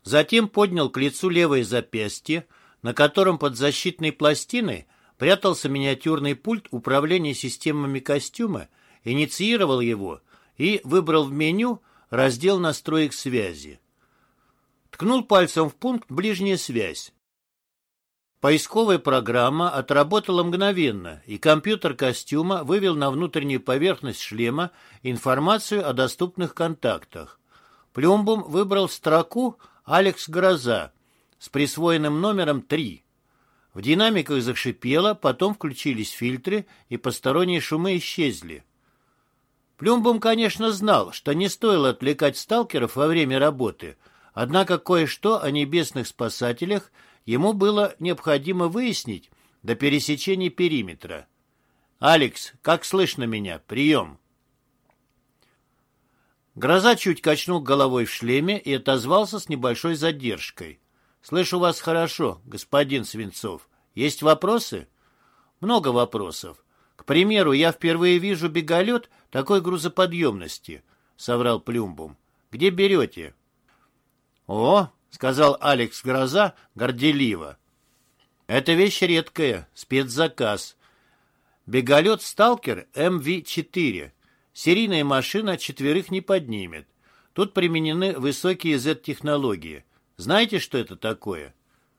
Затем поднял к лицу левое запястье, на котором под защитной пластиной прятался миниатюрный пульт управления системами костюма, инициировал его и выбрал в меню раздел настроек связи. Ткнул пальцем в пункт «Ближняя связь». Поисковая программа отработала мгновенно, и компьютер костюма вывел на внутреннюю поверхность шлема информацию о доступных контактах. Плюмбум выбрал строку «Алекс Гроза» с присвоенным номером 3. В динамиках зашипело, потом включились фильтры, и посторонние шумы исчезли. Плюмбум, конечно, знал, что не стоило отвлекать сталкеров во время работы, однако кое-что о небесных спасателях – ему было необходимо выяснить до пересечения периметра. «Алекс, как слышно меня? Прием!» Гроза чуть качнул головой в шлеме и отозвался с небольшой задержкой. «Слышу вас хорошо, господин Свинцов. Есть вопросы?» «Много вопросов. К примеру, я впервые вижу беголет такой грузоподъемности», — соврал Плюмбум. «Где берете?» «О, — сказал Алекс Гроза горделиво. «Это вещь редкая, спецзаказ. Беголет «Сталкер» МВ-4. Серийная машина четверых не поднимет. Тут применены высокие Z-технологии. Знаете, что это такое?»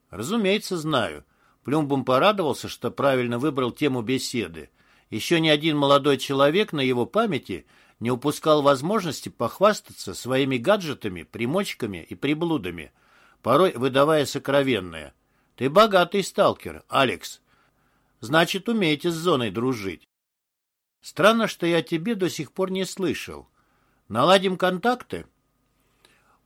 «Разумеется, знаю». Плюмбум порадовался, что правильно выбрал тему беседы. Еще ни один молодой человек на его памяти не упускал возможности похвастаться своими гаджетами, примочками и приблудами – порой выдавая сокровенное. «Ты богатый сталкер, Алекс. Значит, умеете с зоной дружить. Странно, что я тебе до сих пор не слышал. Наладим контакты?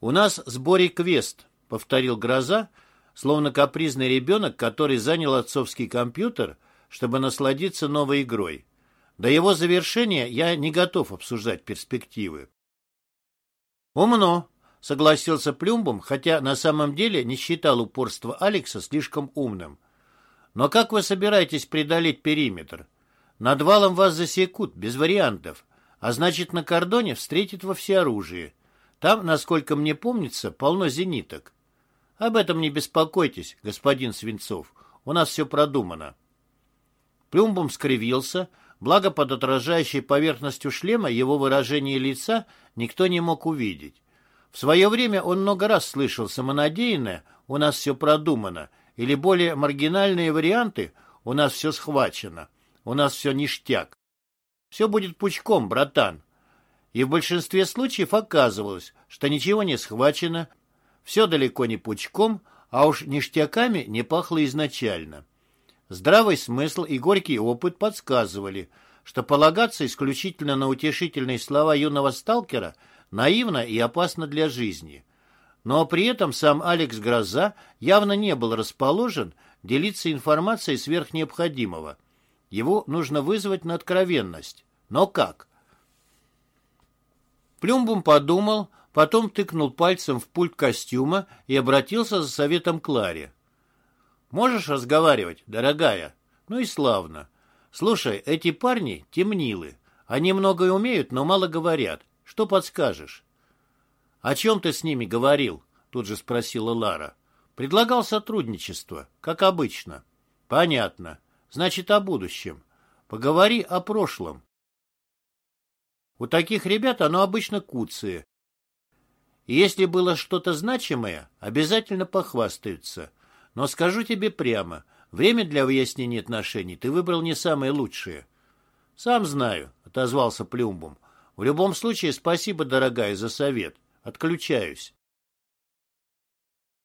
У нас с квест, повторил Гроза, словно капризный ребенок, который занял отцовский компьютер, чтобы насладиться новой игрой. До его завершения я не готов обсуждать перспективы. «Умно», — согласился Плюмбом, хотя на самом деле не считал упорство Алекса слишком умным. «Но как вы собираетесь преодолеть периметр? Над валом вас засекут, без вариантов, а значит, на кордоне встретят во всеоружии. Там, насколько мне помнится, полно зениток. Об этом не беспокойтесь, господин Свинцов, у нас все продумано». Плюмбом скривился, — Благо под отражающей поверхностью шлема его выражение лица никто не мог увидеть. В свое время он много раз слышал самонадеянное «у нас все продумано» или более маргинальные варианты «у нас все схвачено», «у нас все ништяк». Все будет пучком, братан. И в большинстве случаев оказывалось, что ничего не схвачено, все далеко не пучком, а уж ништяками не пахло изначально. Здравый смысл и горький опыт подсказывали, что полагаться исключительно на утешительные слова юного сталкера наивно и опасно для жизни. Но при этом сам Алекс Гроза явно не был расположен делиться информацией сверх необходимого. Его нужно вызвать на откровенность. Но как? Плюмбум подумал, потом тыкнул пальцем в пульт костюма и обратился за советом Кларе. Можешь разговаривать, дорогая? Ну и славно. Слушай, эти парни темнилы. Они многое умеют, но мало говорят. Что подскажешь? О чем ты с ними говорил? Тут же спросила Лара. Предлагал сотрудничество, как обычно. Понятно. Значит, о будущем. Поговори о прошлом. У таких ребят оно обычно куцые. Если было что-то значимое, обязательно похвастаются. Но скажу тебе прямо, время для выяснения отношений ты выбрал не самое лучшее. — Сам знаю, — отозвался Плюмбум. — В любом случае, спасибо, дорогая, за совет. Отключаюсь.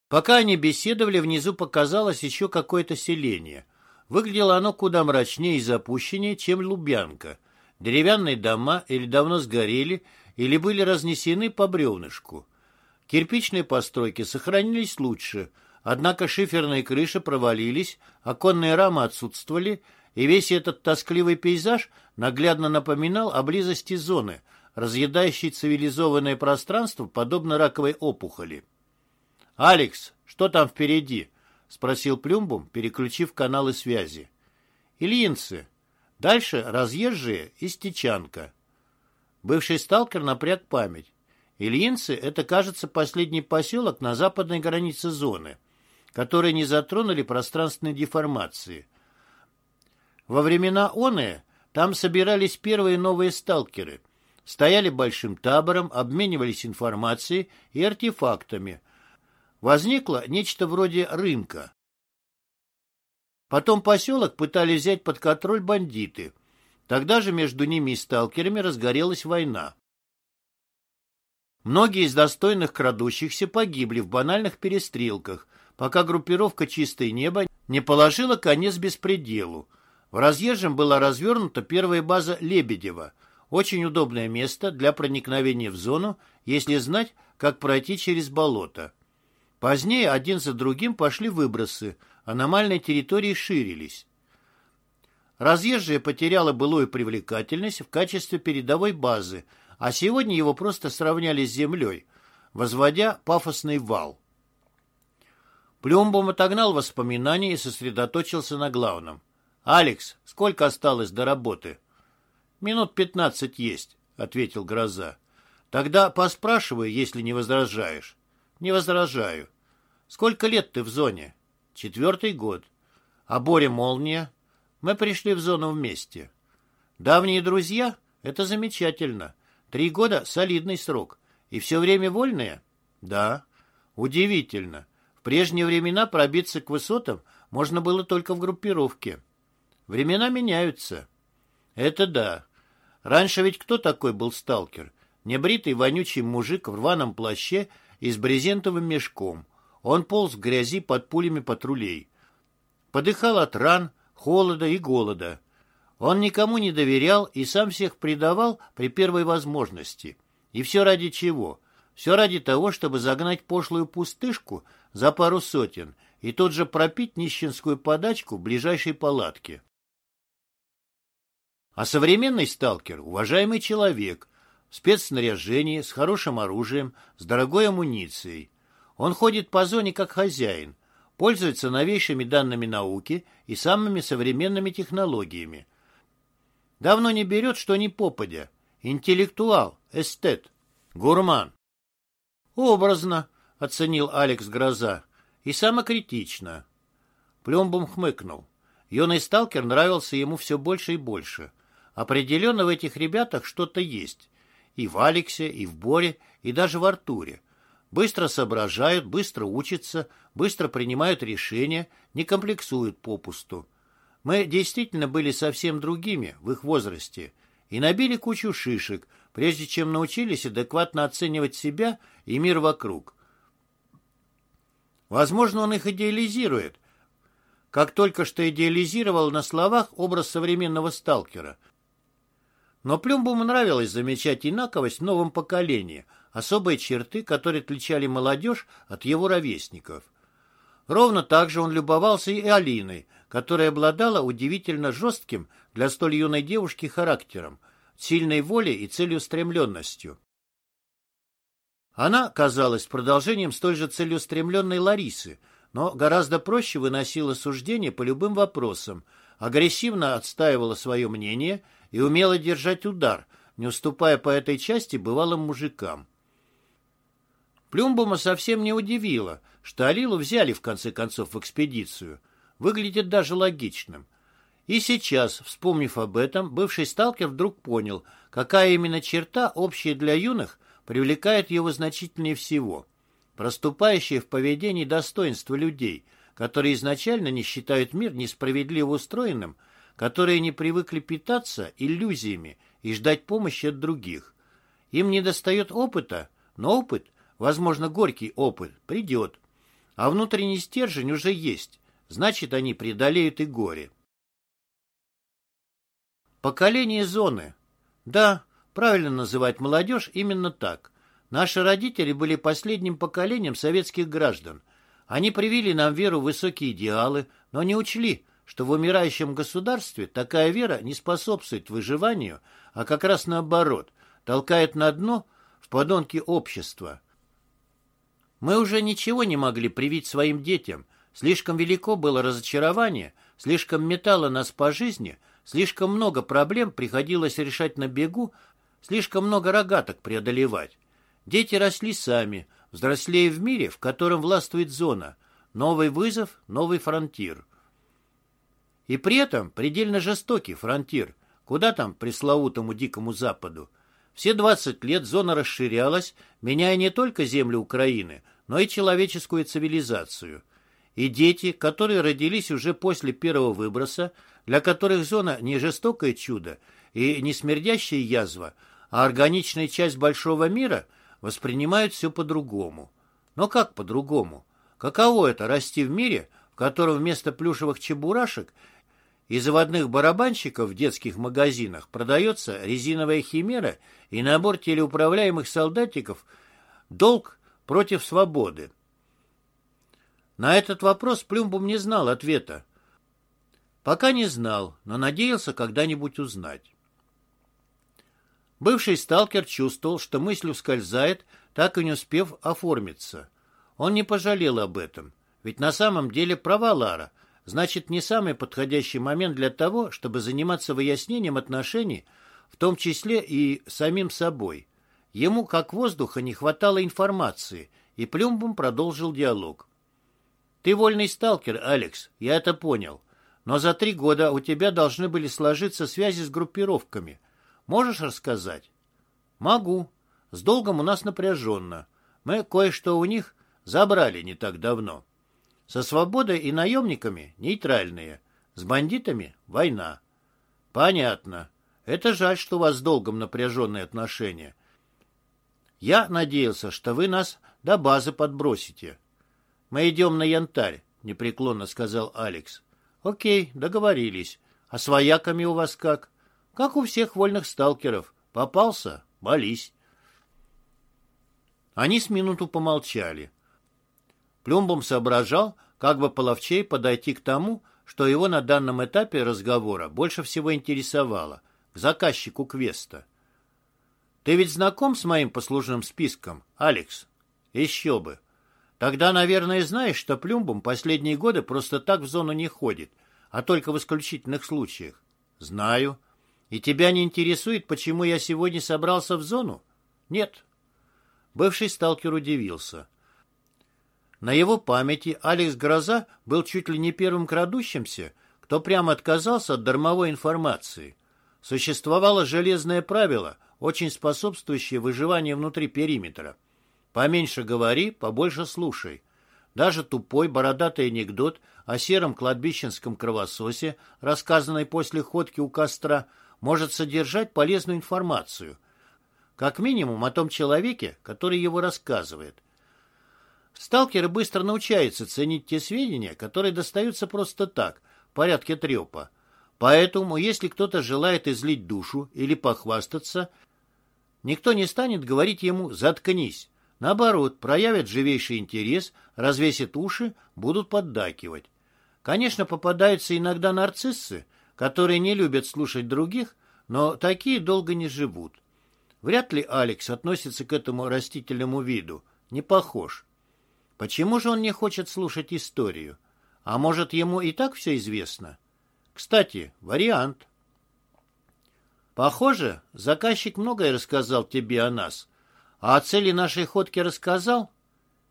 Пока они беседовали, внизу показалось еще какое-то селение. Выглядело оно куда мрачнее и запущеннее, чем Лубянка. Деревянные дома или давно сгорели, или были разнесены по бревнышку. Кирпичные постройки сохранились лучше — Однако шиферные крыши провалились, оконные рамы отсутствовали, и весь этот тоскливый пейзаж наглядно напоминал о близости зоны, разъедающей цивилизованное пространство, подобно раковой опухоли. «Алекс, что там впереди?» — спросил Плюмбум, переключив каналы связи. «Ильинцы. Дальше разъезжие и стечанка». Бывший сталкер напряг память. Ильинцы — это, кажется, последний поселок на западной границе зоны — которые не затронули пространственной деформации. Во времена Оны там собирались первые новые сталкеры, стояли большим табором, обменивались информацией и артефактами. Возникло нечто вроде рынка. Потом поселок пытались взять под контроль бандиты. Тогда же между ними и сталкерами разгорелась война. Многие из достойных крадущихся погибли в банальных перестрелках, пока группировка «Чистое небо» не положила конец беспределу. В разъезжем была развернута первая база Лебедева, очень удобное место для проникновения в зону, если знать, как пройти через болото. Позднее один за другим пошли выбросы, аномальные территории ширились. Разъезжая потеряла былую привлекательность в качестве передовой базы, а сегодня его просто сравняли с землей, возводя пафосный вал. Плюмбом отогнал воспоминания и сосредоточился на главном. «Алекс, сколько осталось до работы?» «Минут пятнадцать есть», — ответил Гроза. «Тогда поспрашивай, если не возражаешь». «Не возражаю». «Сколько лет ты в зоне?» «Четвертый год». «А Боря Молния?» «Мы пришли в зону вместе». «Давние друзья? Это замечательно. Три года — солидный срок. И все время вольные?» «Да». «Удивительно. В прежние времена пробиться к высотам можно было только в группировке. Времена меняются. Это да. Раньше ведь кто такой был сталкер? Небритый вонючий мужик в рваном плаще и с брезентовым мешком. Он полз в грязи под пулями патрулей. Подыхал от ран, холода и голода. Он никому не доверял и сам всех предавал при первой возможности. И все ради чего? Все ради того, чтобы загнать пошлую пустышку за пару сотен и тут же пропить нищенскую подачку в ближайшей палатке. А современный сталкер – уважаемый человек, в спецснаряжении, с хорошим оружием, с дорогой амуницией. Он ходит по зоне как хозяин, пользуется новейшими данными науки и самыми современными технологиями. Давно не берет, что ни попадя. Интеллектуал, эстет, гурман. Образно, оценил Алекс Гроза, и самокритично. Плюмбом хмыкнул. Юный сталкер нравился ему все больше и больше. Определенно в этих ребятах что-то есть. И в Алексе, и в Боре, и даже в Артуре. Быстро соображают, быстро учатся, быстро принимают решения, не комплексуют попусту. Мы действительно были совсем другими в их возрасте и набили кучу шишек, прежде чем научились адекватно оценивать себя и мир вокруг. Возможно, он их идеализирует, как только что идеализировал на словах образ современного сталкера. Но Плюмбуму нравилось замечать инаковость в новом поколении, особые черты, которые отличали молодежь от его ровесников. Ровно так же он любовался и Алиной, которая обладала удивительно жестким для столь юной девушки характером, сильной волей и целеустремленностью. Она казалась продолжением столь же целеустремленной Ларисы, но гораздо проще выносила суждения по любым вопросам, агрессивно отстаивала свое мнение и умела держать удар, не уступая по этой части бывалым мужикам. Плюмбума совсем не удивило, что Алилу взяли в конце концов в экспедицию. Выглядит даже логичным. И сейчас, вспомнив об этом, бывший сталкер вдруг понял, какая именно черта, общая для юных, привлекает его значительнее всего. Проступающее в поведении достоинство людей, которые изначально не считают мир несправедливо устроенным, которые не привыкли питаться иллюзиями и ждать помощи от других. Им недостает опыта, но опыт – возможно, горький опыт, придет. А внутренний стержень уже есть, значит, они преодолеют и горе. Поколение зоны. Да, правильно называть молодежь именно так. Наши родители были последним поколением советских граждан. Они привили нам веру в высокие идеалы, но не учли, что в умирающем государстве такая вера не способствует выживанию, а как раз наоборот, толкает на дно в подонки общества – мы уже ничего не могли привить своим детям. Слишком велико было разочарование, слишком метало нас по жизни, слишком много проблем приходилось решать на бегу, слишком много рогаток преодолевать. Дети росли сами, взрослея в мире, в котором властвует зона. Новый вызов, новый фронтир. И при этом предельно жестокий фронтир. Куда там пресловутому Дикому Западу? Все 20 лет зона расширялась, меняя не только землю Украины, но и человеческую цивилизацию. И дети, которые родились уже после первого выброса, для которых зона не жестокое чудо и не смердящая язва, а органичная часть большого мира, воспринимают все по-другому. Но как по-другому? Каково это расти в мире, в котором вместо плюшевых чебурашек и заводных барабанщиков в детских магазинах продается резиновая химера и набор телеуправляемых солдатиков «Долг против свободы. На этот вопрос Плюмбум не знал ответа. Пока не знал, но надеялся когда-нибудь узнать. Бывший сталкер чувствовал, что мысль ускользает, так и не успев оформиться. Он не пожалел об этом, ведь на самом деле права Лара, значит, не самый подходящий момент для того, чтобы заниматься выяснением отношений, в том числе и самим собой. Ему, как воздуха, не хватало информации, и Плюмбум продолжил диалог. «Ты вольный сталкер, Алекс, я это понял. Но за три года у тебя должны были сложиться связи с группировками. Можешь рассказать?» «Могу. С долгом у нас напряженно. Мы кое-что у них забрали не так давно. Со свободой и наемниками нейтральные. С бандитами война». «Понятно. Это жаль, что у вас с долгом напряженные отношения. Я надеялся, что вы нас до базы подбросите. Мы идем на янтарь, непреклонно сказал Алекс. Окей, договорились. А с вояками у вас как? Как у всех вольных сталкеров. Попался? Молись. Они с минуту помолчали. Плюмбом соображал, как бы половчей подойти к тому, что его на данном этапе разговора больше всего интересовало, к заказчику квеста. «Ты ведь знаком с моим послужным списком, Алекс?» «Еще бы. Тогда, наверное, знаешь, что Плюмбом последние годы просто так в зону не ходит, а только в исключительных случаях». «Знаю. И тебя не интересует, почему я сегодня собрался в зону?» «Нет». Бывший сталкер удивился. На его памяти Алекс Гроза был чуть ли не первым крадущимся, кто прямо отказался от дармовой информации. Существовало железное правило, очень способствующее выживанию внутри периметра. Поменьше говори, побольше слушай. Даже тупой бородатый анекдот о сером кладбищенском кровососе, рассказанный после ходки у костра, может содержать полезную информацию. Как минимум о том человеке, который его рассказывает – Сталкеры быстро научаются ценить те сведения, которые достаются просто так, в порядке трепа. Поэтому, если кто-то желает излить душу или похвастаться, никто не станет говорить ему «заткнись». Наоборот, проявят живейший интерес, развесят уши, будут поддакивать. Конечно, попадаются иногда нарциссы, которые не любят слушать других, но такие долго не живут. Вряд ли Алекс относится к этому растительному виду. Не похож. Почему же он не хочет слушать историю? А может, ему и так все известно? Кстати, вариант. Похоже, заказчик многое рассказал тебе о нас. А о цели нашей ходки рассказал?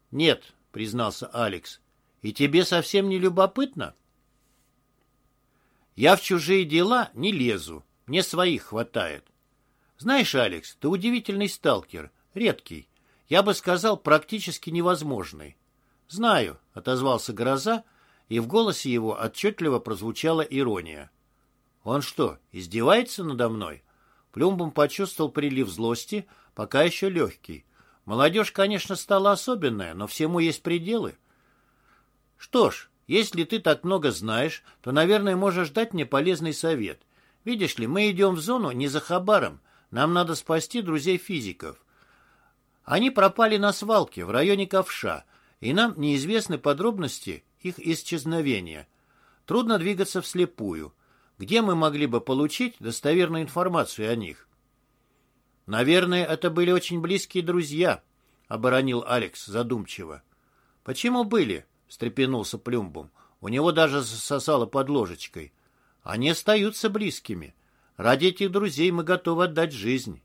Нет, признался Алекс. И тебе совсем не любопытно? Я в чужие дела не лезу. Мне своих хватает. Знаешь, Алекс, ты удивительный сталкер, редкий. Я бы сказал, практически невозможный. «Знаю», — отозвался Гроза, и в голосе его отчетливо прозвучала ирония. «Он что, издевается надо мной?» Плюмбом почувствовал прилив злости, пока еще легкий. Молодежь, конечно, стала особенная, но всему есть пределы. «Что ж, если ты так много знаешь, то, наверное, можешь дать мне полезный совет. Видишь ли, мы идем в зону не за хабаром, нам надо спасти друзей физиков. Они пропали на свалке в районе Ковша, и нам неизвестны подробности их исчезновения. Трудно двигаться вслепую. Где мы могли бы получить достоверную информацию о них? Наверное, это были очень близкие друзья, оборонил Алекс задумчиво. Почему были? встрепенулся Плюмбум. У него даже засосало под ложечкой. Они остаются близкими. Ради этих друзей мы готовы отдать жизнь.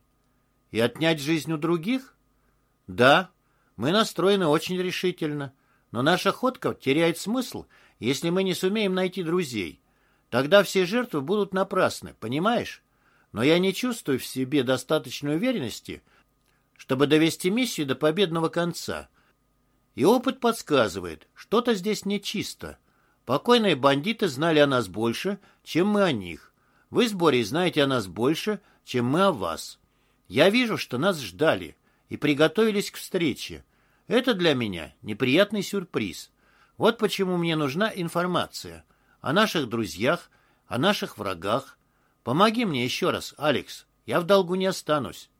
И отнять жизнь у других? Да, мы настроены очень решительно, но наша ходка теряет смысл, если мы не сумеем найти друзей. Тогда все жертвы будут напрасны, понимаешь? Но я не чувствую в себе достаточной уверенности, чтобы довести миссию до победного конца. И опыт подсказывает, что-то здесь нечисто. Покойные бандиты знали о нас больше, чем мы о них. Вы с Борей знаете о нас больше, чем мы о вас. Я вижу, что нас ждали и приготовились к встрече. Это для меня неприятный сюрприз. Вот почему мне нужна информация о наших друзьях, о наших врагах. Помоги мне еще раз, Алекс, я в долгу не останусь.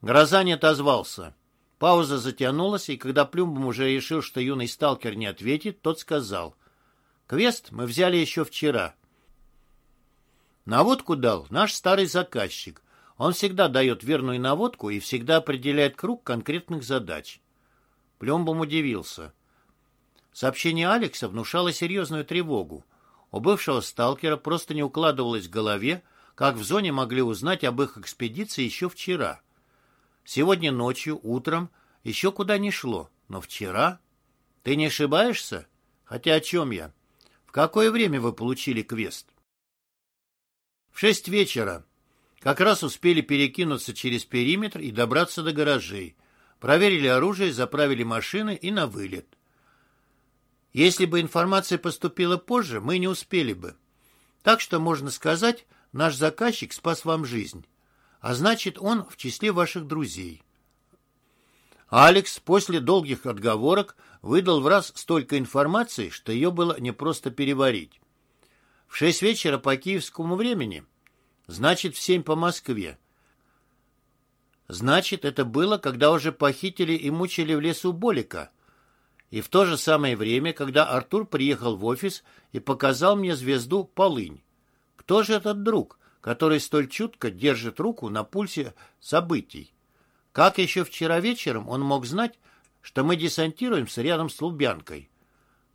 Гроза не отозвался. Пауза затянулась, и когда Плюмбом уже решил, что юный сталкер не ответит, тот сказал. «Квест мы взяли еще вчера». Наводку дал наш старый заказчик. Он всегда дает верную наводку и всегда определяет круг конкретных задач. Плембом удивился. Сообщение Алекса внушало серьезную тревогу. У бывшего сталкера просто не укладывалось в голове, как в зоне могли узнать об их экспедиции еще вчера. Сегодня ночью, утром, еще куда не шло, но вчера... Ты не ошибаешься? Хотя о чем я? В какое время вы получили квест? В шесть вечера, как раз успели перекинуться через периметр и добраться до гаражей. Проверили оружие, заправили машины и на вылет. Если бы информация поступила позже, мы не успели бы. Так что, можно сказать, наш заказчик спас вам жизнь. А значит, он в числе ваших друзей. Алекс после долгих отговорок выдал в раз столько информации, что ее было непросто переварить. В шесть вечера по киевскому времени Значит, в семь по Москве. Значит, это было, когда уже похитили и мучили в лесу Болика. И в то же самое время, когда Артур приехал в офис и показал мне звезду Полынь. Кто же этот друг, который столь чутко держит руку на пульсе событий? Как еще вчера вечером он мог знать, что мы десантируемся рядом с Лубянкой?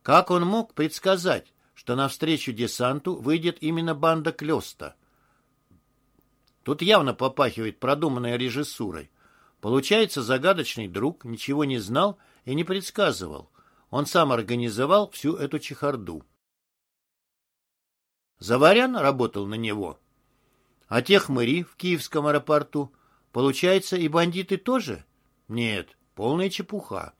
Как он мог предсказать, что навстречу десанту выйдет именно банда Клёста? Тут явно попахивает продуманной режиссурой. Получается, загадочный друг ничего не знал и не предсказывал. Он сам организовал всю эту чехарду. Заварян работал на него. А тех мэри в Киевском аэропорту, получается, и бандиты тоже? Нет, полная чепуха.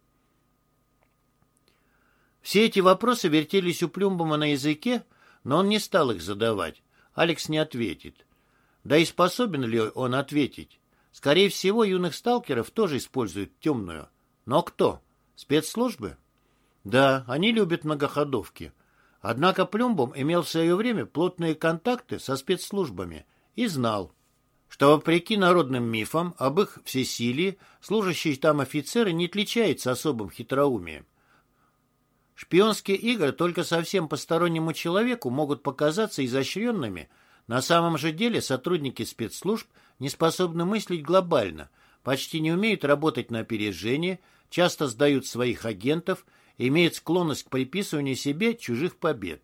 Все эти вопросы вертелись у Плюмбома на языке, но он не стал их задавать. Алекс не ответит. Да и способен ли он ответить? Скорее всего, юных сталкеров тоже используют темную. Но кто? Спецслужбы? Да, они любят многоходовки. Однако Плюмбом имел в свое время плотные контакты со спецслужбами и знал, что вопреки народным мифам об их всесилии служащие там офицеры не отличаются особым хитроумием. Шпионские игры только совсем постороннему человеку могут показаться изощренными, на самом же деле сотрудники спецслужб не способны мыслить глобально, почти не умеют работать на опережение, часто сдают своих агентов, имеют склонность к приписыванию себе чужих побед.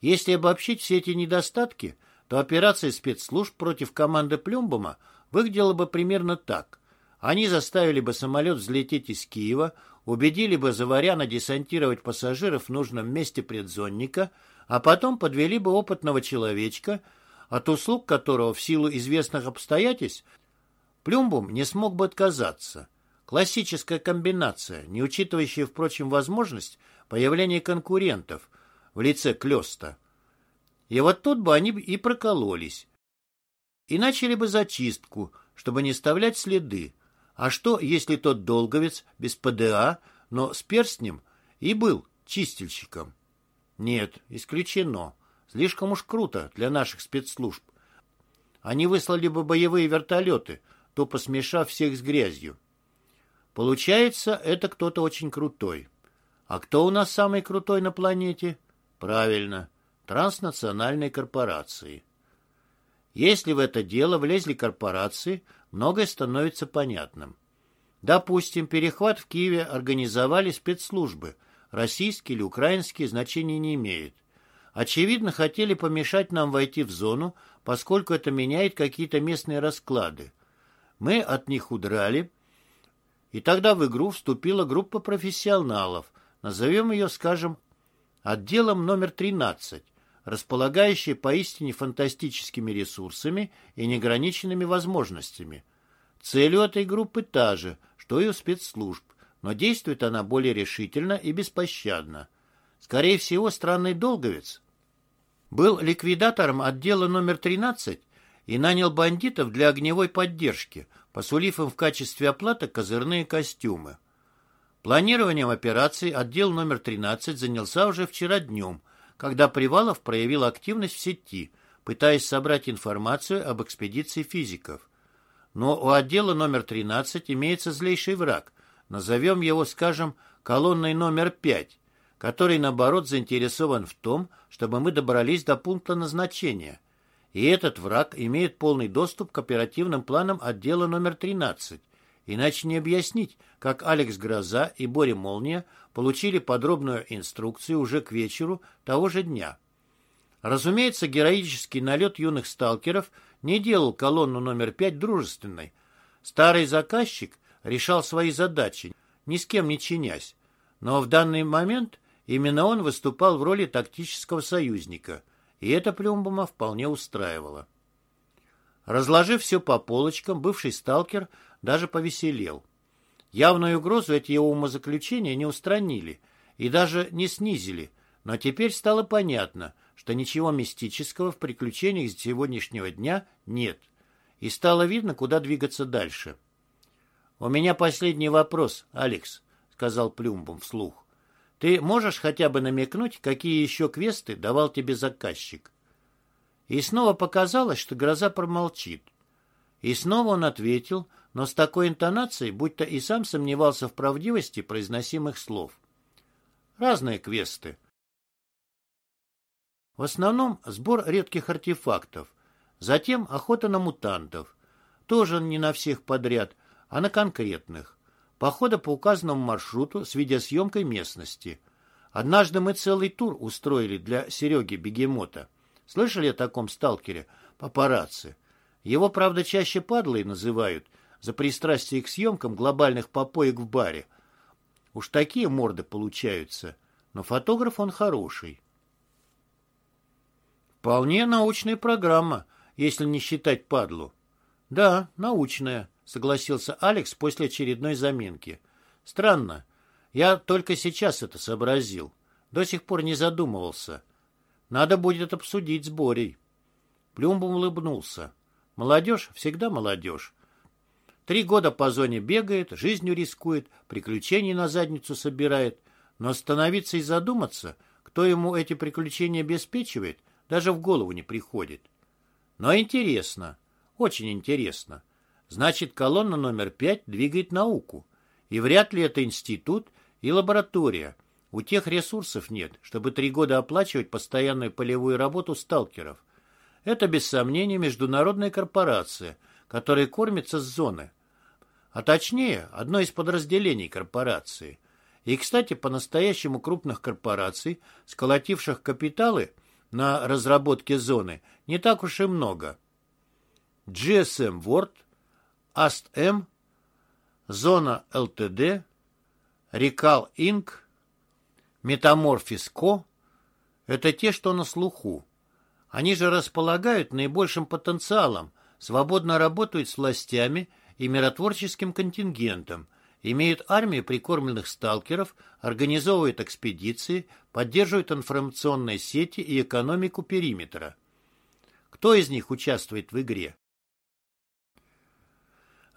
Если обобщить все эти недостатки, то операция спецслужб против команды Плюмбома выглядела бы примерно так. Они заставили бы самолет взлететь из Киева, убедили бы Заваряна десантировать пассажиров в нужном месте предзонника, а потом подвели бы опытного человечка, от услуг которого в силу известных обстоятельств Плюмбум не смог бы отказаться. Классическая комбинация, не учитывающая, впрочем, возможность появления конкурентов в лице Клёста. И вот тут бы они и прокололись. И начали бы зачистку, чтобы не оставлять следы, а что, если тот долговец без ПДА, но с перстнем и был чистильщиком? Нет, исключено. Слишком уж круто для наших спецслужб. Они выслали бы боевые вертолеты, тупо смешав всех с грязью. Получается, это кто-то очень крутой. А кто у нас самый крутой на планете? Правильно, транснациональные корпорации. Если в это дело влезли корпорации, многое становится понятным. Допустим, перехват в Киеве организовали спецслужбы, российские или украинские значения не имеют. Очевидно, хотели помешать нам войти в зону, поскольку это меняет какие-то местные расклады. Мы от них удрали, и тогда в игру вступила группа профессионалов, назовем ее, скажем, отделом номер 13, располагающие поистине фантастическими ресурсами и неограниченными возможностями. Целью этой группы та же, что и у спецслужб, но действует она более решительно и беспощадно. Скорее всего, странный долговец был ликвидатором отдела номер 13 и нанял бандитов для огневой поддержки, посулив им в качестве оплаты козырные костюмы. Планированием операции отдел номер 13 занялся уже вчера днем, когда Привалов проявил активность в сети, пытаясь собрать информацию об экспедиции физиков. Но у отдела номер 13 имеется злейший враг, назовем его, скажем, колонной номер 5, который, наоборот, заинтересован в том, чтобы мы добрались до пункта назначения. И этот враг имеет полный доступ к оперативным планам отдела номер 13, Иначе не объяснить, как Алекс Гроза и Боря Молния получили подробную инструкцию уже к вечеру того же дня. Разумеется, героический налет юных сталкеров не делал колонну номер пять дружественной. Старый заказчик решал свои задачи, ни с кем не чинясь. Но в данный момент именно он выступал в роли тактического союзника, и это Плюмбома вполне устраивало. Разложив все по полочкам, бывший сталкер даже повеселел. Явную угрозу эти его умозаключения не устранили и даже не снизили, но теперь стало понятно, что ничего мистического в приключениях сегодняшнего дня нет, и стало видно, куда двигаться дальше. «У меня последний вопрос, Алекс», — сказал Плюмбом вслух. «Ты можешь хотя бы намекнуть, какие еще квесты давал тебе заказчик?» И снова показалось, что гроза промолчит. И снова он ответил, но с такой интонацией, будто и сам сомневался в правдивости произносимых слов. Разные квесты. В основном сбор редких артефактов, затем охота на мутантов. Тоже не на всех подряд, а на конкретных. Похода по указанному маршруту с видеосъемкой местности. Однажды мы целый тур устроили для Сереги Бегемота. Слышали о таком сталкере? Папарацци. Его, правда, чаще падлой называют за пристрастие к съемкам глобальных попоек в баре. Уж такие морды получаются. Но фотограф он хороший. Вполне научная программа, если не считать падлу. Да, научная, согласился Алекс после очередной заминки. Странно. Я только сейчас это сообразил. До сих пор не задумывался. Надо будет обсудить с Борей. Плюмбом улыбнулся. Молодежь всегда молодежь. Три года по зоне бегает, жизнью рискует, приключений на задницу собирает. Но остановиться и задуматься, кто ему эти приключения обеспечивает, даже в голову не приходит. Но интересно, очень интересно. Значит, колонна номер пять двигает науку. И вряд ли это институт и лаборатория. У тех ресурсов нет, чтобы три года оплачивать постоянную полевую работу сталкеров. Это, без сомнения, международная корпорация, которая кормится с зоны. А точнее, одно из подразделений корпорации. И, кстати, по-настоящему крупных корпораций, сколотивших капиталы на разработке зоны, не так уж и много. GSM World, AST-M, Зона ЛТД, Рекал Инк, Метаморфис Ко – это те, что на слуху. Они же располагают наибольшим потенциалом, свободно работают с властями и миротворческим контингентом, имеют армию прикормленных сталкеров, организовывают экспедиции, поддерживают информационные сети и экономику периметра. Кто из них участвует в игре?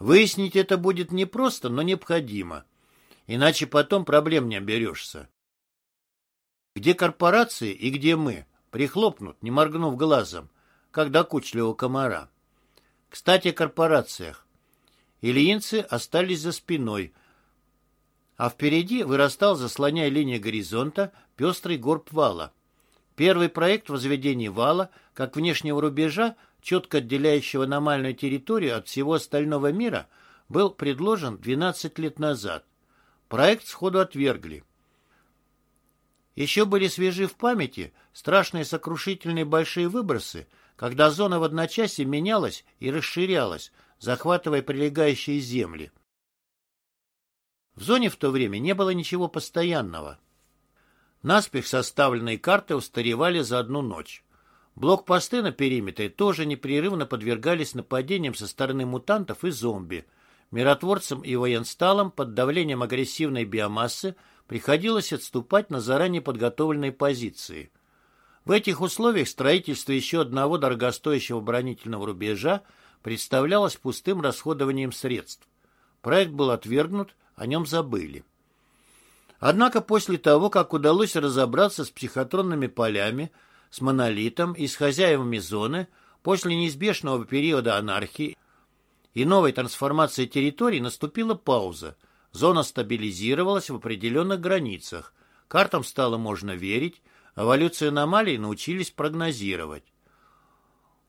Выяснить это будет непросто, но необходимо. Иначе потом проблем не оберешься. Где корпорации и где мы? Прихлопнут, не моргнув глазом, как докучливого комара. Кстати, о корпорациях. Ильинцы остались за спиной, а впереди вырастал, заслоняя линии горизонта, пестрый горб вала. Первый проект возведения вала, как внешнего рубежа, четко отделяющего аномальную территорию от всего остального мира, был предложен 12 лет назад. Проект сходу отвергли. Еще были свежи в памяти страшные сокрушительные большие выбросы, когда зона в одночасье менялась и расширялась, захватывая прилегающие земли. В зоне в то время не было ничего постоянного. Наспех составленные карты устаревали за одну ночь. Блокпосты на периметре тоже непрерывно подвергались нападениям со стороны мутантов и зомби. Миротворцам и военсталам под давлением агрессивной биомассы приходилось отступать на заранее подготовленные позиции. В этих условиях строительство еще одного дорогостоящего оборонительного рубежа представлялось пустым расходованием средств. Проект был отвергнут, о нем забыли. Однако после того, как удалось разобраться с психотронными полями, с монолитом и с хозяевами зоны, после неизбежного периода анархии и новой трансформации территорий наступила пауза – Зона стабилизировалась в определенных границах. Картам стало можно верить, эволюцию аномалий научились прогнозировать.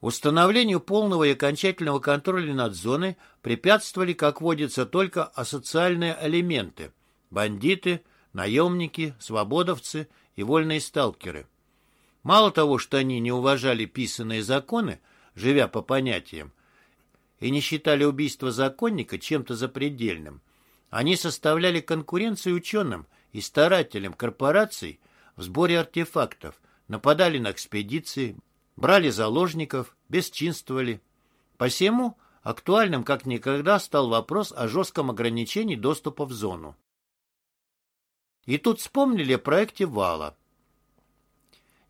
Установлению полного и окончательного контроля над зоной препятствовали, как водится, только асоциальные элементы – бандиты, наемники, свободовцы и вольные сталкеры. Мало того, что они не уважали писанные законы, живя по понятиям, и не считали убийство законника чем-то запредельным – они составляли конкуренцию ученым и старателям корпораций в сборе артефактов, нападали на экспедиции, брали заложников, бесчинствовали. Посему актуальным как никогда стал вопрос о жестком ограничении доступа в зону. И тут вспомнили о проекте Вала.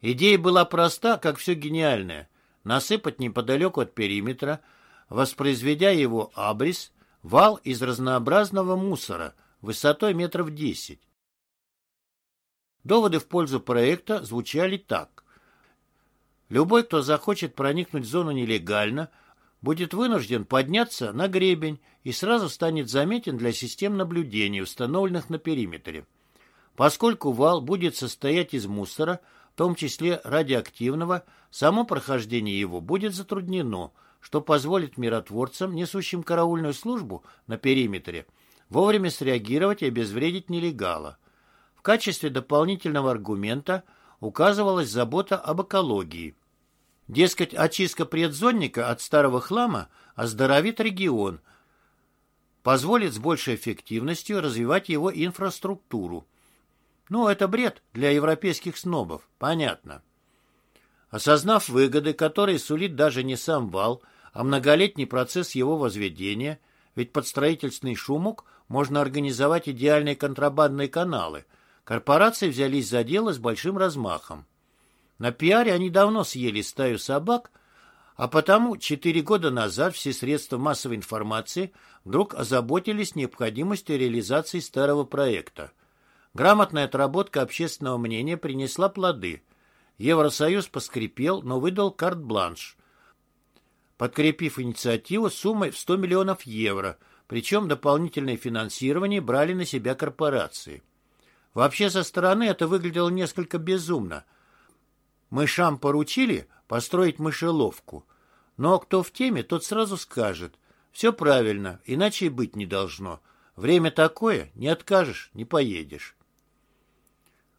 Идея была проста, как все гениальное. Насыпать неподалеку от периметра, воспроизведя его абрис, Вал из разнообразного мусора высотой метров десять. Доводы в пользу проекта звучали так. Любой, кто захочет проникнуть в зону нелегально, будет вынужден подняться на гребень и сразу станет заметен для систем наблюдения, установленных на периметре. Поскольку вал будет состоять из мусора, том числе радиоактивного, само прохождение его будет затруднено, что позволит миротворцам, несущим караульную службу на периметре, вовремя среагировать и обезвредить нелегала. В качестве дополнительного аргумента указывалась забота об экологии. Дескать, очистка предзонника от старого хлама оздоровит регион, позволит с большей эффективностью развивать его инфраструктуру. Ну, это бред для европейских снобов, понятно. Осознав выгоды, которые сулит даже не сам вал, а многолетний процесс его возведения, ведь под строительный шумок можно организовать идеальные контрабандные каналы, корпорации взялись за дело с большим размахом. На пиаре они давно съели стаю собак, а потому четыре года назад все средства массовой информации вдруг озаботились необходимостью реализации старого проекта. Грамотная отработка общественного мнения принесла плоды. Евросоюз поскрипел, но выдал карт-бланш, подкрепив инициативу суммой в 100 миллионов евро, причем дополнительное финансирование брали на себя корпорации. Вообще со стороны это выглядело несколько безумно – Мышам поручили построить мышеловку. Но кто в теме, тот сразу скажет. Все правильно, иначе и быть не должно. Время такое, не откажешь, не поедешь.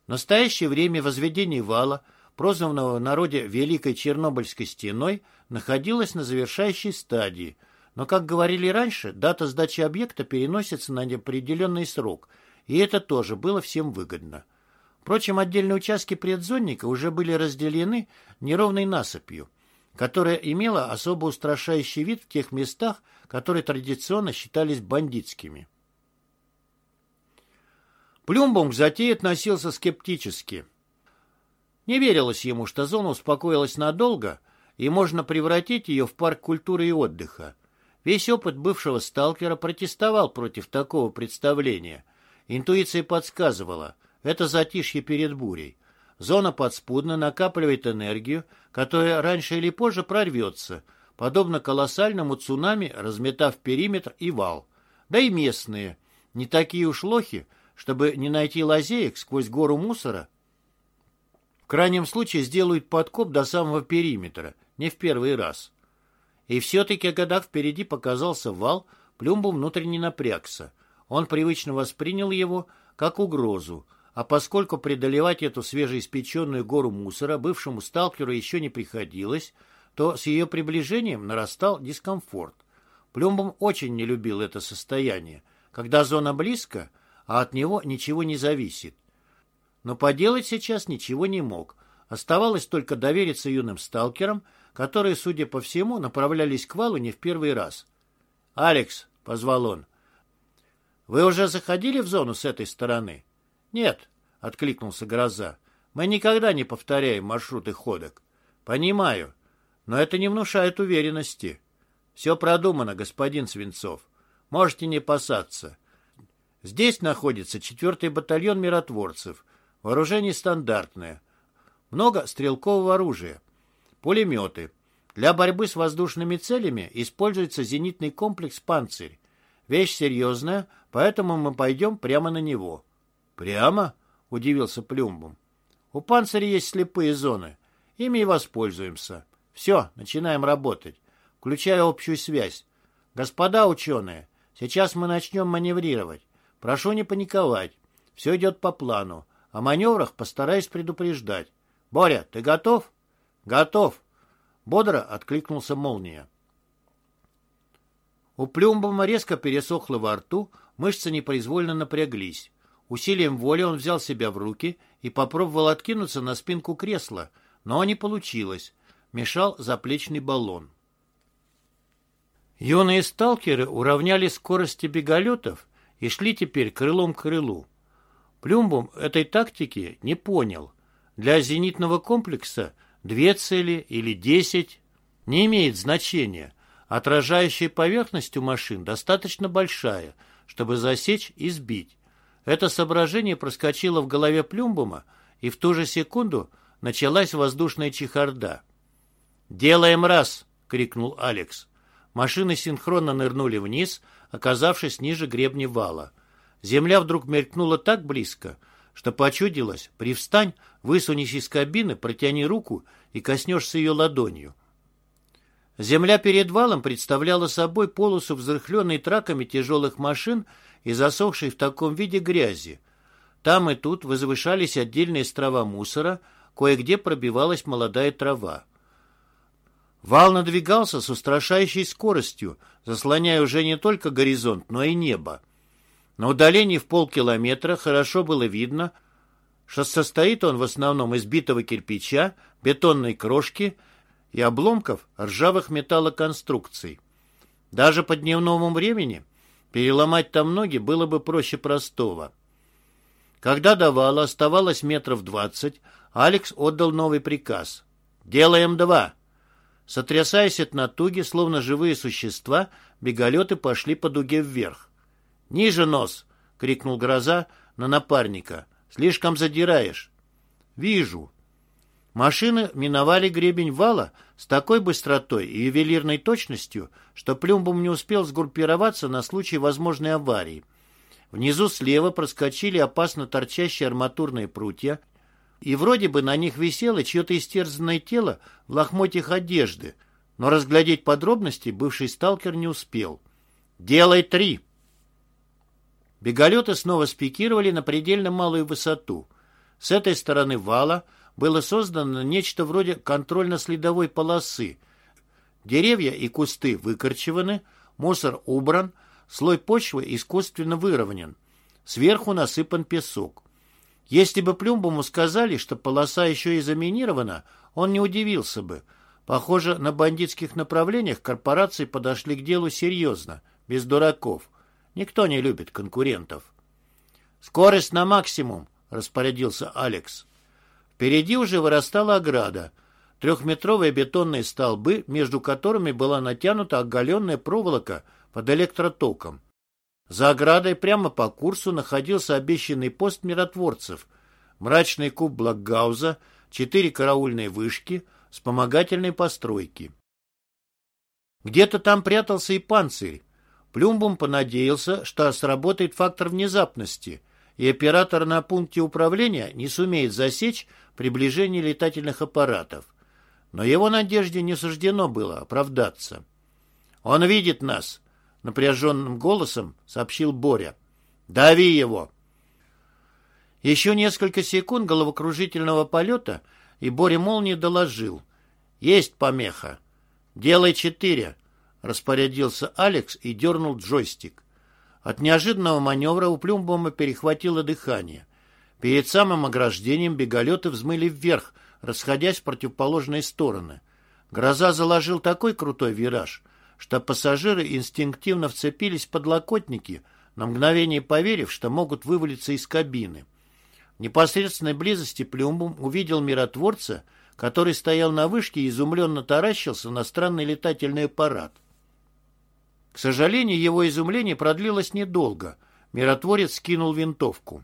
В настоящее время возведение вала, прозванного в народе Великой Чернобыльской стеной, находилось на завершающей стадии. Но, как говорили раньше, дата сдачи объекта переносится на неопределенный срок, и это тоже было всем выгодно. Впрочем, отдельные участки предзонника уже были разделены неровной насыпью, которая имела особо устрашающий вид в тех местах, которые традиционно считались бандитскими. Плюмбом к затее относился скептически. Не верилось ему, что зона успокоилась надолго, и можно превратить ее в парк культуры и отдыха. Весь опыт бывшего сталкера протестовал против такого представления. Интуиция подсказывала – это затишье перед бурей. Зона подспудно накапливает энергию, которая раньше или позже прорвется, подобно колоссальному цунами, разметав периметр и вал. Да и местные, не такие уж лохи, чтобы не найти лазеек сквозь гору мусора. В крайнем случае сделают подкоп до самого периметра, не в первый раз. И все-таки, когда впереди показался вал, Плюмбу внутренне напрягся. Он привычно воспринял его как угрозу, а поскольку преодолевать эту свежеиспеченную гору мусора бывшему сталкеру еще не приходилось, то с ее приближением нарастал дискомфорт. Плюмбом очень не любил это состояние, когда зона близко, а от него ничего не зависит. Но поделать сейчас ничего не мог. Оставалось только довериться юным сталкерам, которые, судя по всему, направлялись к валу не в первый раз. «Алекс», — позвал он, — «вы уже заходили в зону с этой стороны?» «Нет», — откликнулся Гроза, — «мы никогда не повторяем маршруты ходок». «Понимаю, но это не внушает уверенности». «Все продумано, господин Свинцов. Можете не опасаться. Здесь находится четвертый батальон миротворцев. Вооружение стандартное. Много стрелкового оружия. Пулеметы. Для борьбы с воздушными целями используется зенитный комплекс «Панцирь». Вещь серьезная, поэтому мы пойдем прямо на него. «Прямо?» — удивился Плюмбом. «У панциря есть слепые зоны. Ими и воспользуемся. Все, начинаем работать. Включаю общую связь. Господа ученые, сейчас мы начнем маневрировать. Прошу не паниковать. Все идет по плану. О маневрах постараюсь предупреждать. Боря, ты готов? Готов. Бодро откликнулся молния. У Плюмбома резко пересохло во рту, мышцы непроизвольно напряглись. Усилием воли он взял себя в руки и попробовал откинуться на спинку кресла, но не получилось. Мешал заплечный баллон. Юные сталкеры уравняли скорости беголетов и шли теперь крылом к крылу. Плюмбум этой тактики не понял. Для зенитного комплекса две цели или десять не имеет значения. Отражающая поверхность у машин достаточно большая, чтобы засечь и сбить. Это соображение проскочило в голове Плюмбума, и в ту же секунду началась воздушная чехарда. «Делаем раз!» — крикнул Алекс. Машины синхронно нырнули вниз, оказавшись ниже гребня вала. Земля вдруг мелькнула так близко, что почудилось, привстань, высунись из кабины, протяни руку и коснешься ее ладонью. Земля перед валом представляла собой полосу взрыхленной траками тяжелых машин и засохшей в таком виде грязи. Там и тут возвышались отдельные острова мусора, кое-где пробивалась молодая трава. Вал надвигался с устрашающей скоростью, заслоняя уже не только горизонт, но и небо. На удалении в полкилометра хорошо было видно, что состоит он в основном из битого кирпича, бетонной крошки и обломков ржавых металлоконструкций. Даже по дневному времени переломать там ноги было бы проще простого. Когда до вала оставалось метров двадцать, Алекс отдал новый приказ. «Делаем два!» Сотрясаясь от натуги, словно живые существа, беголеты пошли по дуге вверх. «Ниже нос!» — крикнул гроза на напарника. «Слишком задираешь». «Вижу». Машины миновали гребень вала с такой быстротой и ювелирной точностью, что Плюмбум не успел сгруппироваться на случай возможной аварии. Внизу слева проскочили опасно торчащие арматурные прутья, и вроде бы на них висело чье-то истерзанное тело в лохмотьях одежды, но разглядеть подробности бывший сталкер не успел. «Делай три!» Беголеты снова спикировали на предельно малую высоту. С этой стороны вала было создано нечто вроде контрольно-следовой полосы. Деревья и кусты выкорчеваны, мусор убран, слой почвы искусственно выровнен. Сверху насыпан песок. Если бы Плюмбому сказали, что полоса еще и заминирована, он не удивился бы. Похоже, на бандитских направлениях корпорации подошли к делу серьезно, без дураков. Никто не любит конкурентов. «Скорость на максимум», — распорядился Алекс. Впереди уже вырастала ограда. Трехметровые бетонные столбы, между которыми была натянута оголенная проволока под электротоком. За оградой прямо по курсу находился обещанный пост миротворцев, мрачный куб Блокгауза, четыре караульные вышки, вспомогательные постройки. Где-то там прятался и панцирь. Плюмбум понадеялся, что сработает фактор внезапности, и оператор на пункте управления не сумеет засечь приближение летательных аппаратов. Но его надежде не суждено было оправдаться. «Он видит нас», напряженным голосом сообщил Боря. «Дави его!» Еще несколько секунд головокружительного полета, и Боря молнией доложил. «Есть помеха!» «Делай четыре!» — распорядился Алекс и дернул джойстик. От неожиданного маневра у Плюмбома перехватило дыхание. Перед самым ограждением беголеты взмыли вверх, расходясь в противоположные стороны. Гроза заложил такой крутой вираж — что пассажиры инстинктивно вцепились в подлокотники, на мгновение поверив, что могут вывалиться из кабины. В непосредственной близости Плюмбум увидел миротворца, который стоял на вышке и изумленно таращился на странный летательный аппарат. К сожалению, его изумление продлилось недолго. Миротворец скинул винтовку.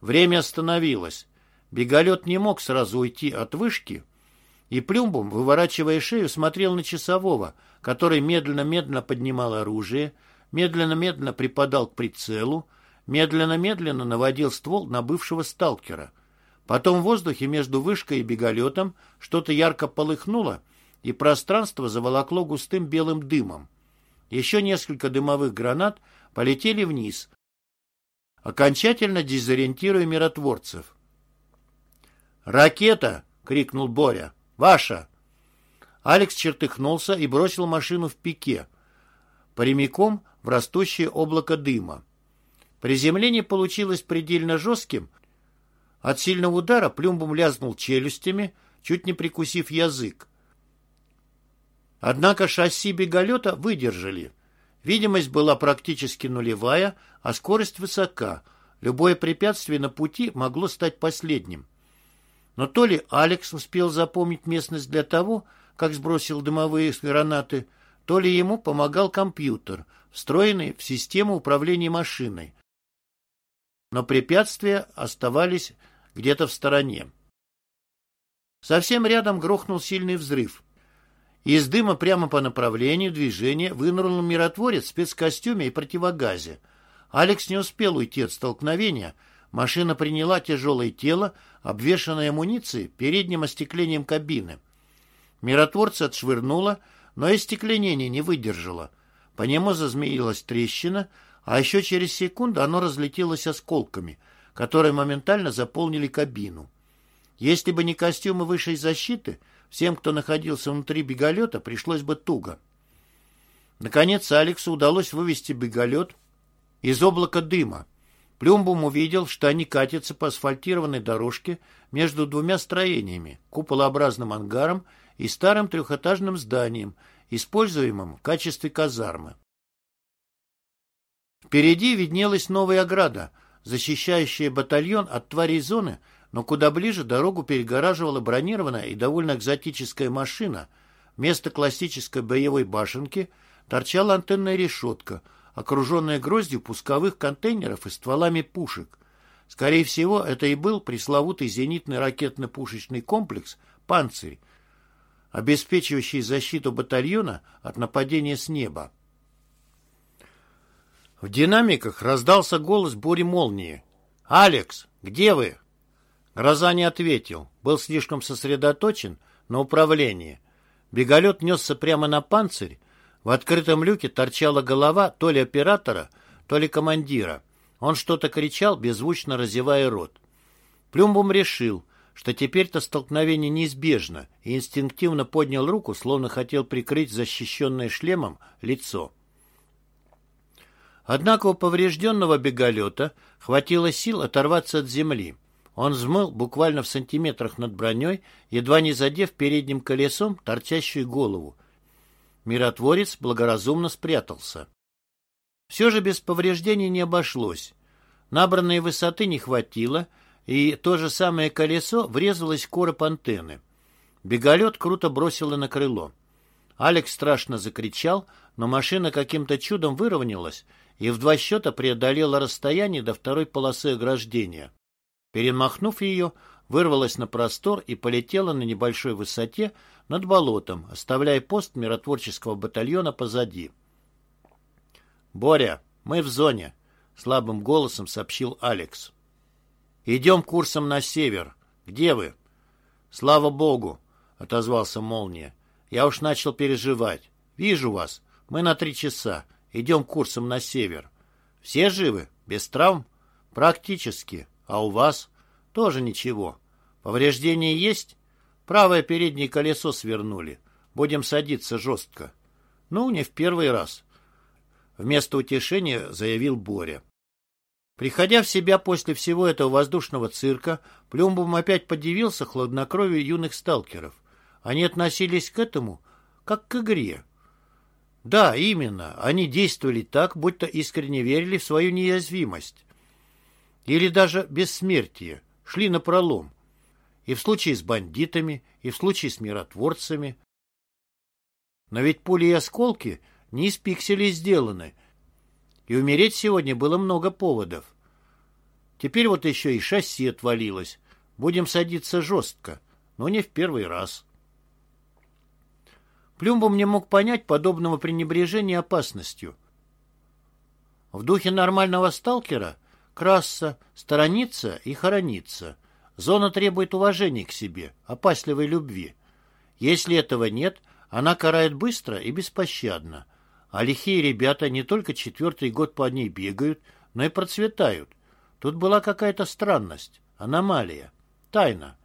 Время остановилось. Беголет не мог сразу уйти от вышки, и Плюмбум, выворачивая шею, смотрел на часового, который медленно-медленно поднимал оружие, медленно-медленно припадал к прицелу, медленно-медленно наводил ствол на бывшего сталкера. Потом в воздухе между вышкой и беголетом что-то ярко полыхнуло, и пространство заволокло густым белым дымом. Еще несколько дымовых гранат полетели вниз, окончательно дезориентируя миротворцев. «Ракета!» — крикнул Боря. «Ваша!» Алекс чертыхнулся и бросил машину в пике, прямиком в растущее облако дыма. Приземление получилось предельно жестким. От сильного удара плюмбом лязнул челюстями, чуть не прикусив язык. Однако шасси беголета выдержали. Видимость была практически нулевая, а скорость высока. Любое препятствие на пути могло стать последним. Но то ли Алекс успел запомнить местность для того, как сбросил дымовые гранаты, то ли ему помогал компьютер, встроенный в систему управления машиной. Но препятствия оставались где-то в стороне. Совсем рядом грохнул сильный взрыв, Из дыма прямо по направлению движения вынырнул миротворец в спецкостюме и противогазе. Алекс не успел уйти от столкновения. Машина приняла тяжелое тело, обвешанное амуницией, передним остеклением кабины. Миротворца отшвырнуло, но и не выдержало. По нему зазмеилась трещина, а еще через секунду оно разлетелось осколками, которые моментально заполнили кабину. Если бы не костюмы высшей защиты, всем, кто находился внутри беголета, пришлось бы туго. Наконец Алексу удалось вывести беголет из облака дыма. Плюмбум увидел, что они катятся по асфальтированной дорожке между двумя строениями, куполообразным ангаром и старым трехэтажным зданием, используемым в качестве казармы. Впереди виднелась новая ограда, защищающая батальон от тварей зоны, но куда ближе дорогу перегораживала бронированная и довольно экзотическая машина. Вместо классической боевой башенки торчала антенная решетка, окруженная гроздью пусковых контейнеров и стволами пушек. Скорее всего, это и был пресловутый зенитный ракетно-пушечный комплекс «Панцирь», обеспечивающий защиту батальона от нападения с неба. В динамиках раздался голос бури-молнии. «Алекс, где вы?» Гроза не ответил, был слишком сосредоточен на управлении. Беголет несся прямо на панцирь. В открытом люке торчала голова то ли оператора, то ли командира. Он что-то кричал, беззвучно разевая рот. Плюмбум решил, что теперь-то столкновение неизбежно, и инстинктивно поднял руку, словно хотел прикрыть защищенное шлемом лицо. Однако у поврежденного беголета хватило сил оторваться от земли. Он взмыл буквально в сантиметрах над броней, едва не задев передним колесом торчащую голову. Миротворец благоразумно спрятался. Все же без повреждений не обошлось. Набранной высоты не хватило, и то же самое колесо врезалось в короб антенны. Беголет круто бросило на крыло. Алекс страшно закричал, но машина каким-то чудом выровнялась и в два счета преодолела расстояние до второй полосы ограждения. Перемахнув ее, вырвалась на простор и полетела на небольшой высоте над болотом, оставляя пост миротворческого батальона позади. «Боря, мы в зоне», — слабым голосом сообщил Алекс. «Идем курсом на север. Где вы?» «Слава богу», — отозвался Молния. «Я уж начал переживать. Вижу вас. Мы на три часа. Идем курсом на север. Все живы? Без травм? Практически. А у вас? Тоже ничего. Повреждения есть? Правое переднее колесо свернули. Будем садиться жестко. Ну, не в первый раз. Вместо утешения заявил Боря. Приходя в себя после всего этого воздушного цирка, Плюмбум опять подивился хладнокровию юных сталкеров. Они относились к этому как к игре, да, именно. Они действовали так, будто искренне верили в свою неязвимость. Или даже бессмертие. Шли на пролом. И в случае с бандитами, и в случае с миротворцами. Но ведь пули и осколки не из пикселей сделаны. И умереть сегодня было много поводов. Теперь вот еще и шасси отвалилось. Будем садиться жестко, но не в первый раз. Плюмбом не мог понять подобного пренебрежения опасностью. В духе нормального сталкера красться, сторониться и хорониться. Зона требует уважения к себе, опасливой любви. Если этого нет, она карает быстро и беспощадно. А лихие ребята не только четвертый год по ней бегают, но и процветают. Тут была какая-то странность, аномалия, тайна.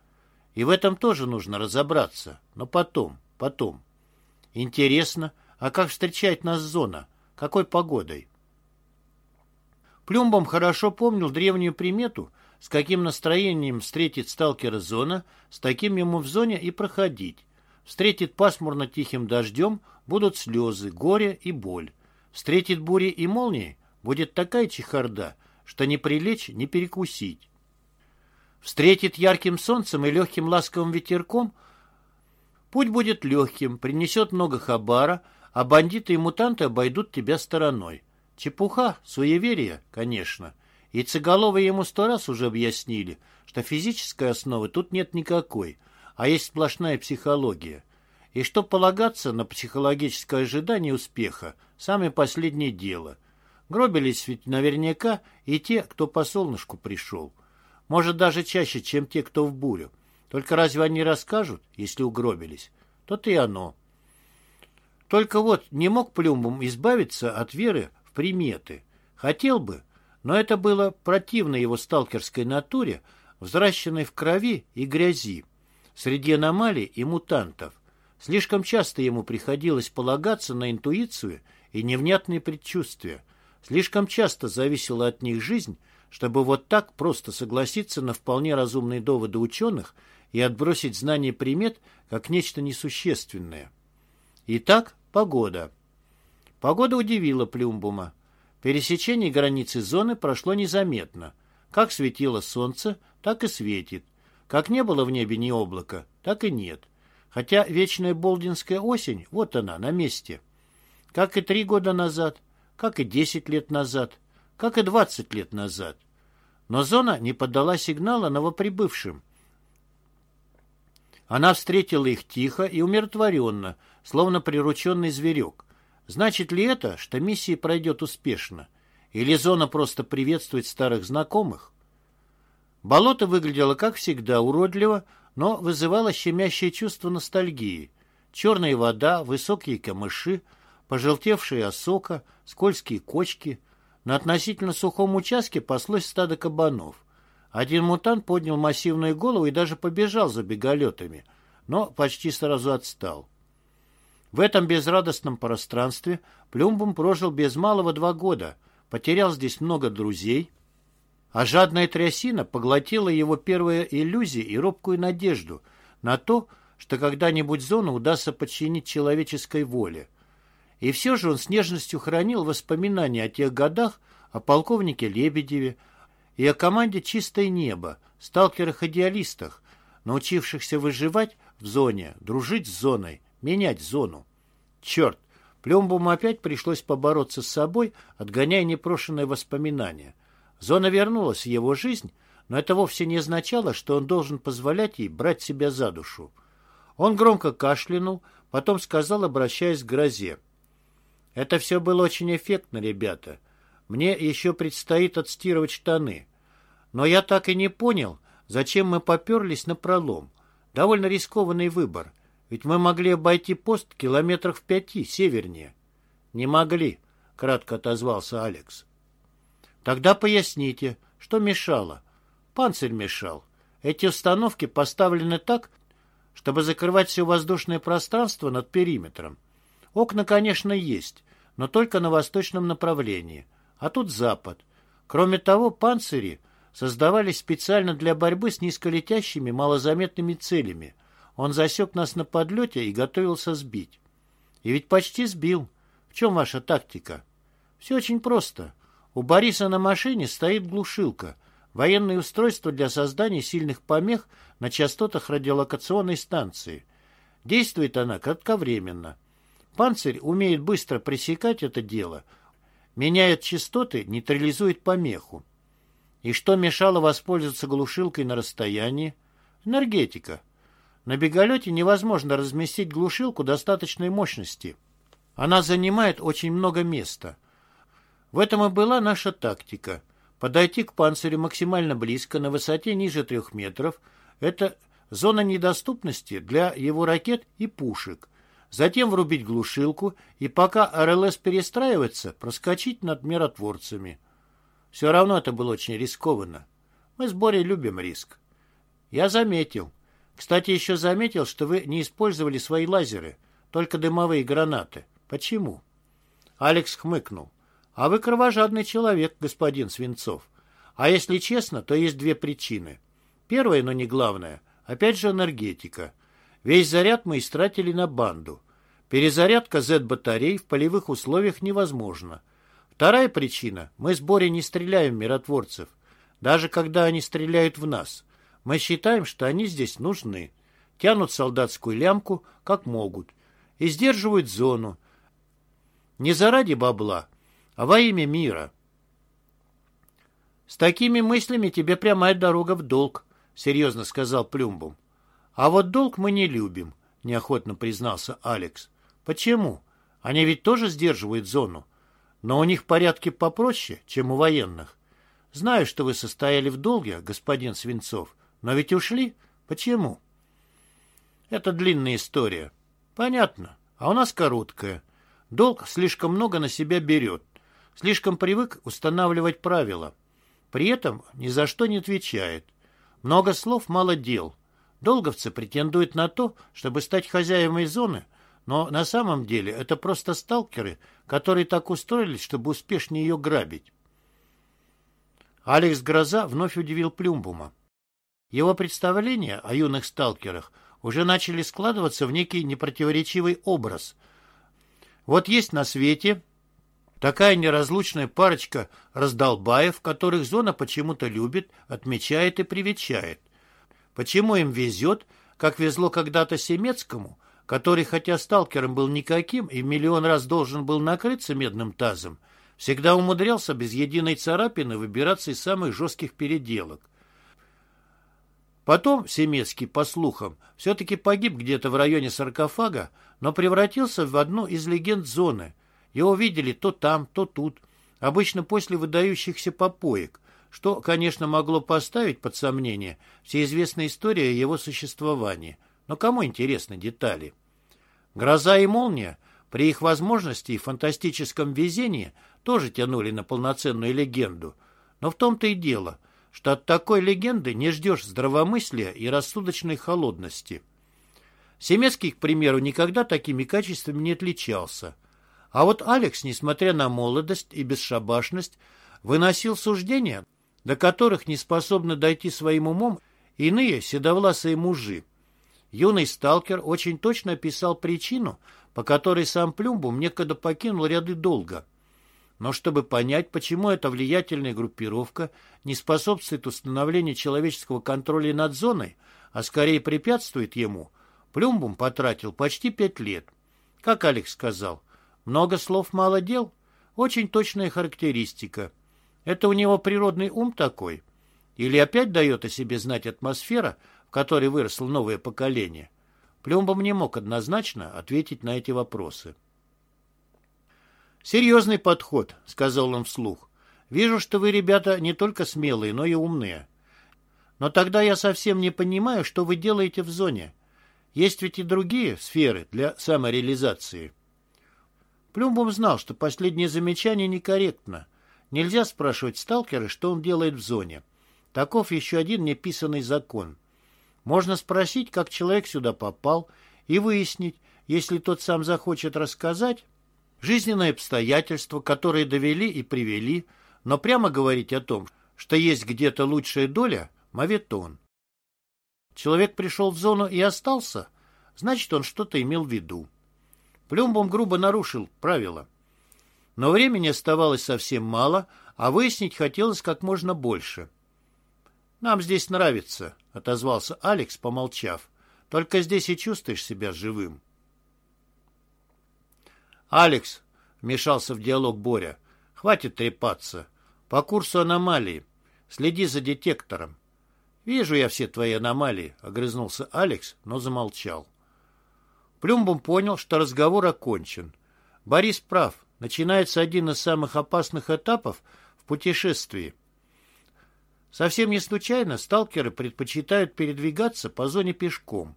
И в этом тоже нужно разобраться, но потом, потом. Интересно, а как встречает нас зона? Какой погодой? Плюмбом хорошо помнил древнюю примету, с каким настроением встретит сталкера зона, с таким ему в зоне и проходить. Встретит пасмурно тихим дождем, будут слезы, горе и боль. Встретит бури и молнии, будет такая чехарда, что не прилечь, не перекусить. Встретит ярким солнцем и легким ласковым ветерком – Путь будет легким, принесет много хабара, а бандиты и мутанты обойдут тебя стороной. Чепуха, суеверие, конечно. И Цыголовы ему сто раз уже объяснили, что физической основы тут нет никакой, а есть сплошная психология. и что полагаться на психологическое ожидание успеха – самое последнее дело. Гробились ведь наверняка и те, кто по солнышку пришел. Может, даже чаще, чем те, кто в бурю. Только разве они расскажут, если угробились? То-то и оно. Только вот не мог Плюмбом избавиться от веры в приметы. Хотел бы, но это было противно его сталкерской натуре, взращенной в крови и грязи, среди аномалий и мутантов. Слишком часто ему приходилось полагаться на интуицию и невнятные предчувствия. Слишком часто зависела от них жизнь, чтобы вот так просто согласиться на вполне разумные доводы ученых и отбросить знание примет как нечто несущественное. Итак, погода. Погода удивила Плюмбума. Пересечение границы зоны прошло незаметно. Как светило солнце, так и светит. Как не было в небе ни облака, так и нет. Хотя вечная болдинская осень, вот она, на месте. Как и три года назад, как и десять лет назад, как и двадцать лет назад. Но зона не подала сигнала новоприбывшим. Она встретила их тихо и умиротворенно, словно прирученный зверек. Значит ли это, что миссия пройдет успешно? Или зона просто приветствует старых знакомых? Болото выглядело, как всегда, уродливо, но вызывало щемящее чувство ностальгии. Черная вода, высокие камыши, пожелтевшая осока, скользкие кочки. На относительно сухом участке паслось стадо кабанов. Один мутант поднял массивную голову и даже побежал за беголетами, но почти сразу отстал. В этом безрадостном пространстве Плюмбум прожил без малого два года, потерял здесь много друзей, а жадная трясина поглотила его первые иллюзии и робкую надежду на то, что когда-нибудь зону удастся подчинить человеческой воле. И все же он с нежностью хранил воспоминания о тех годах, о полковнике Лебедеве и о команде «Чистое небо», сталкерах-идеалистах, научившихся выживать в зоне, дружить с зоной, менять зону. Черт, Плюмбуму опять пришлось побороться с собой, отгоняя непрошенные воспоминания. Зона вернулась в его жизнь, но это вовсе не означало, что он должен позволять ей брать себя за душу. Он громко кашлянул, потом сказал, обращаясь к грозе. «Это все было очень эффектно, ребята. Мне еще предстоит отстирывать штаны. Но я так и не понял, зачем мы поперлись на пролом. Довольно рискованный выбор. Ведь мы могли обойти пост километрах в пяти севернее. Не могли, кратко отозвался Алекс. Тогда поясните, что мешало? Панцирь мешал. Эти установки поставлены так, чтобы закрывать все воздушное пространство над периметром. Окна, конечно, есть, но только на восточном направлении, а тут запад. Кроме того, панцири создавались специально для борьбы с низколетящими малозаметными целями – он засек нас на подлете и готовился сбить. И ведь почти сбил. В чем ваша тактика? Все очень просто. У Бориса на машине стоит глушилка, военное устройство для создания сильных помех на частотах радиолокационной станции. Действует она кратковременно. Панцирь умеет быстро пресекать это дело, меняет частоты, нейтрализует помеху. И что мешало воспользоваться глушилкой на расстоянии? Энергетика. На беголете невозможно разместить глушилку достаточной мощности. Она занимает очень много места. В этом и была наша тактика. Подойти к панцирю максимально близко, на высоте ниже трех метров. Это зона недоступности для его ракет и пушек. Затем врубить глушилку и пока РЛС перестраивается, проскочить над миротворцами. Все равно это было очень рискованно. Мы с Борей любим риск. Я заметил, кстати, еще заметил, что вы не использовали свои лазеры, только дымовые гранаты. Почему? Алекс хмыкнул. А вы кровожадный человек, господин Свинцов. А если честно, то есть две причины. Первая, но не главная, опять же энергетика. Весь заряд мы истратили на банду. Перезарядка Z-батарей в полевых условиях невозможна. Вторая причина – мы с Борей не стреляем миротворцев, даже когда они стреляют в нас. Мы считаем, что они здесь нужны. Тянут солдатскую лямку, как могут. И сдерживают зону. Не заради бабла, а во имя мира. «С такими мыслями тебе прямая дорога в долг», — серьезно сказал Плюмбум. «А вот долг мы не любим. — неохотно признался Алекс. «Почему? Они ведь тоже сдерживают зону. Но у них порядки попроще, чем у военных. Знаю, что вы состояли в долге, господин Свинцов, но ведь ушли. Почему?» «Это длинная история». «Понятно. А у нас короткая. Долг слишком много на себя берет. Слишком привык устанавливать правила. При этом ни за что не отвечает. Много слов, мало дел. Долговцы претендуют на то, чтобы стать хозяевами зоны, но на самом деле это просто сталкеры, которые так устроились, чтобы успешнее ее грабить. Алекс Гроза вновь удивил Плюмбума. Его представления о юных сталкерах уже начали складываться в некий непротиворечивый образ. Вот есть на свете такая неразлучная парочка раздолбаев, которых зона почему-то любит, отмечает и привечает. Почему им везет, как везло когда-то Семецкому, который, хотя сталкером был никаким и миллион раз должен был накрыться медным тазом, всегда умудрялся без единой царапины выбираться из самых жестких переделок. Потом Семецкий, по слухам, все-таки погиб где-то в районе саркофага, но превратился в одну из легенд зоны. Его видели то там, то тут, обычно после выдающихся попоек, что, конечно, могло поставить под сомнение всеизвестная история его существования. Но кому интересны детали? Гроза и молния при их возможности и фантастическом везении тоже тянули на полноценную легенду. Но в том-то и дело – что от такой легенды не ждешь здравомыслия и рассудочной холодности. Семецкий, к примеру, никогда такими качествами не отличался. А вот Алекс, несмотря на молодость и бесшабашность, выносил суждения, до которых не способны дойти своим умом иные седовласые мужи. Юный сталкер очень точно описал причину, по которой сам Плюмбум некогда покинул ряды долга – но чтобы понять, почему эта влиятельная группировка не способствует установлению человеческого контроля над зоной, а скорее препятствует ему, Плюмбум потратил почти пять лет. Как Алекс сказал, много слов, мало дел. Очень точная характеристика. Это у него природный ум такой? Или опять дает о себе знать атмосфера, в которой выросло новое поколение? Плюмбом не мог однозначно ответить на эти вопросы. «Серьезный подход», — сказал он вслух. «Вижу, что вы, ребята, не только смелые, но и умные. Но тогда я совсем не понимаю, что вы делаете в зоне. Есть ведь и другие сферы для самореализации». Плюмбом знал, что последнее замечание некорректно. Нельзя спрашивать сталкера, что он делает в зоне. Таков еще один неписанный закон. Можно спросить, как человек сюда попал, и выяснить, если тот сам захочет рассказать, Жизненные обстоятельства, которые довели и привели, но прямо говорить о том, что есть где-то лучшая доля – моветон. Человек пришел в зону и остался, значит, он что-то имел в виду. Плюмбом грубо нарушил правила. Но времени оставалось совсем мало, а выяснить хотелось как можно больше. «Нам здесь нравится», — отозвался Алекс, помолчав. «Только здесь и чувствуешь себя живым». «Алекс», — вмешался в диалог Боря, — «хватит трепаться. По курсу аномалии. Следи за детектором». «Вижу я все твои аномалии», — огрызнулся Алекс, но замолчал. Плюмбом понял, что разговор окончен. Борис прав. Начинается один из самых опасных этапов в путешествии. Совсем не случайно сталкеры предпочитают передвигаться по зоне пешком.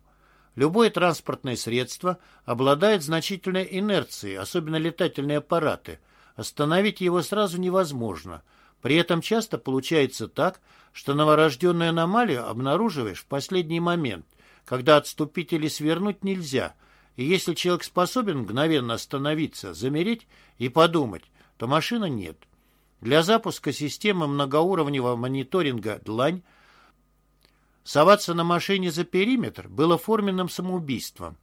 Любое транспортное средство обладает значительной инерцией, особенно летательные аппараты. Остановить его сразу невозможно. При этом часто получается так, что новорожденную аномалию обнаруживаешь в последний момент, когда отступить или свернуть нельзя. И если человек способен мгновенно остановиться, замереть и подумать, то машины нет. Для запуска системы многоуровневого мониторинга «Длань» Соваться на машине за периметр было форменным самоубийством.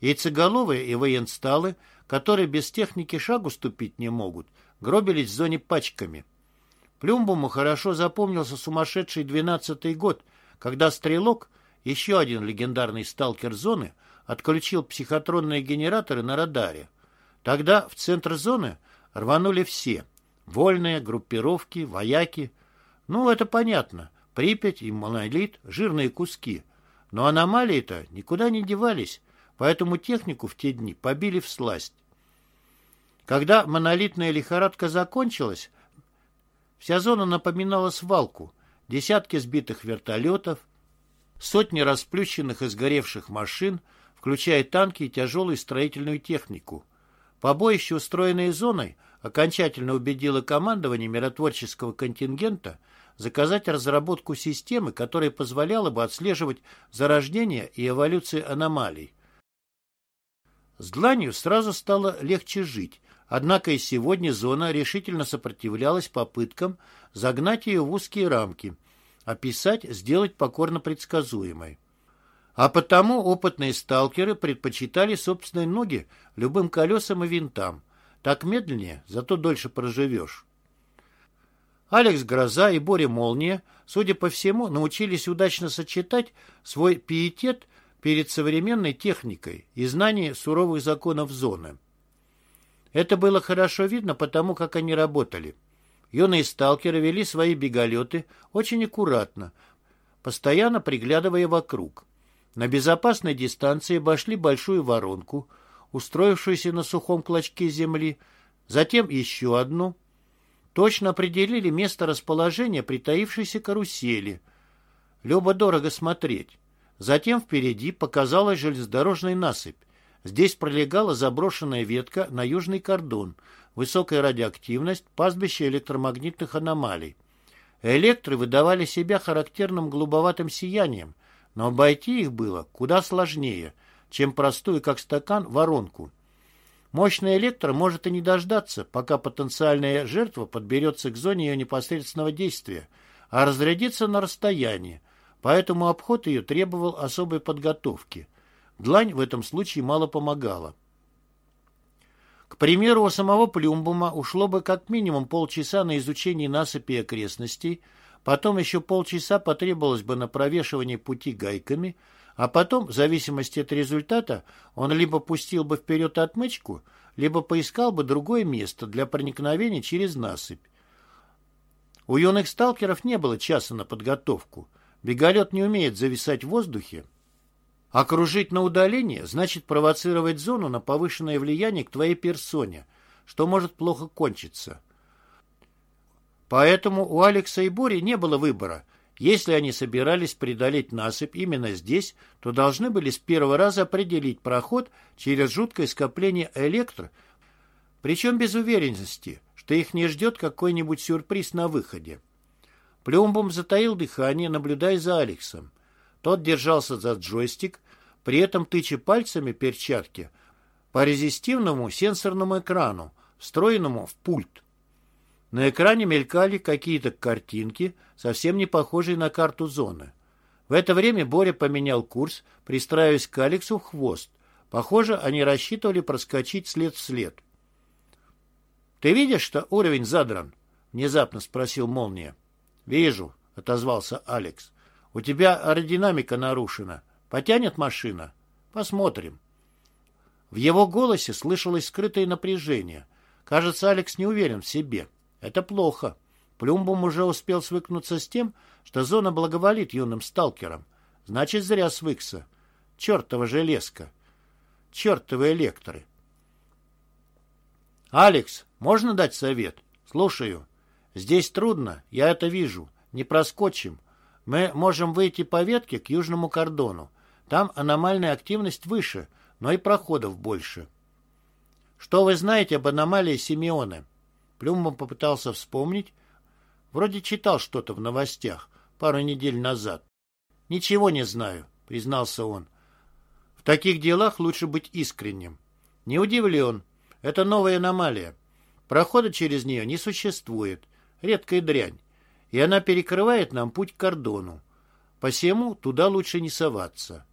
Яйцеголовые и военсталы, которые без техники шагу ступить не могут, гробились в зоне пачками. Плюмбуму хорошо запомнился сумасшедший двенадцатый год, когда «Стрелок», еще один легендарный сталкер зоны, отключил психотронные генераторы на радаре. Тогда в центр зоны рванули все – вольные, группировки, вояки. Ну, это понятно. Припять и монолит – жирные куски. Но аномалии-то никуда не девались. поэтому технику в те дни побили в сласть. Когда монолитная лихорадка закончилась, вся зона напоминала свалку. Десятки сбитых вертолетов, сотни расплющенных и сгоревших машин, включая танки и тяжелую строительную технику. Побоище, устроенное зоной, окончательно убедило командование миротворческого контингента заказать разработку системы, которая позволяла бы отслеживать зарождение и эволюцию аномалий. С дланью сразу стало легче жить, Однако и сегодня зона решительно сопротивлялась попыткам загнать ее в узкие рамки, описать, сделать покорно предсказуемой. А потому опытные сталкеры предпочитали собственные ноги любым колесам и винтам. Так медленнее, зато дольше проживешь. Алекс Гроза и Боря Молния, судя по всему, научились удачно сочетать свой пиетет перед современной техникой и знание суровых законов зоны. Это было хорошо видно потому, как они работали. Юные сталкеры вели свои беголеты очень аккуратно, постоянно приглядывая вокруг. На безопасной дистанции обошли большую воронку, устроившуюся на сухом клочке земли, затем еще одну. Точно определили место расположения притаившейся карусели. Любо-дорого смотреть. Затем впереди показалась железнодорожная насыпь. Здесь пролегала заброшенная ветка на южный кордон, высокая радиоактивность, пастбище электромагнитных аномалий. Электры выдавали себя характерным голубоватым сиянием, но обойти их было куда сложнее, чем простую, как стакан, воронку. Мощный электро может и не дождаться, пока потенциальная жертва подберется к зоне ее непосредственного действия, а разрядится на расстоянии, поэтому обход ее требовал особой подготовки – Длань в этом случае мало помогала. К примеру, у самого Плюмбума ушло бы как минимум полчаса на изучение насыпи окрестностей, потом еще полчаса потребовалось бы на провешивание пути гайками, а потом, в зависимости от результата, он либо пустил бы вперед отмычку, либо поискал бы другое место для проникновения через насыпь. У юных сталкеров не было часа на подготовку. Беголет не умеет зависать в воздухе, Окружить на удаление значит провоцировать зону на повышенное влияние к твоей персоне, что может плохо кончиться. Поэтому у Алекса и Бори не было выбора. Если они собирались преодолеть насыпь именно здесь, то должны были с первого раза определить проход через жуткое скопление электро, причем без уверенности, что их не ждет какой-нибудь сюрприз на выходе. Плюмбом затаил дыхание, наблюдая за Алексом. Тот держался за джойстик, при этом тыча пальцами перчатки по резистивному сенсорному экрану, встроенному в пульт. На экране мелькали какие-то картинки, совсем не похожие на карту зоны. В это время Боря поменял курс, пристраиваясь к Алексу в хвост. Похоже, они рассчитывали проскочить след в след. «Ты видишь, что уровень задран?» — внезапно спросил Молния. «Вижу», — отозвался Алекс. У тебя аэродинамика нарушена. Потянет машина? Посмотрим. В его голосе слышалось скрытое напряжение. Кажется, Алекс не уверен в себе. Это плохо. Плюмбум уже успел свыкнуться с тем, что зона благоволит юным сталкерам. Значит, зря свыкся. Чертова железка. Чертовы электоры. «Алекс, можно дать совет?» «Слушаю. Здесь трудно, я это вижу. Не проскочим. Мы можем выйти по ветке к южному кордону. Там аномальная активность выше, но и проходов больше. Что вы знаете об аномалии Симеоны? Плюмбом попытался вспомнить. Вроде читал что-то в новостях пару недель назад. Ничего не знаю, признался он. В таких делах лучше быть искренним. Не удивлен. Это новая аномалия. Прохода через нее не существует. Редкая дрянь и она перекрывает нам путь к кордону. Посему туда лучше не соваться.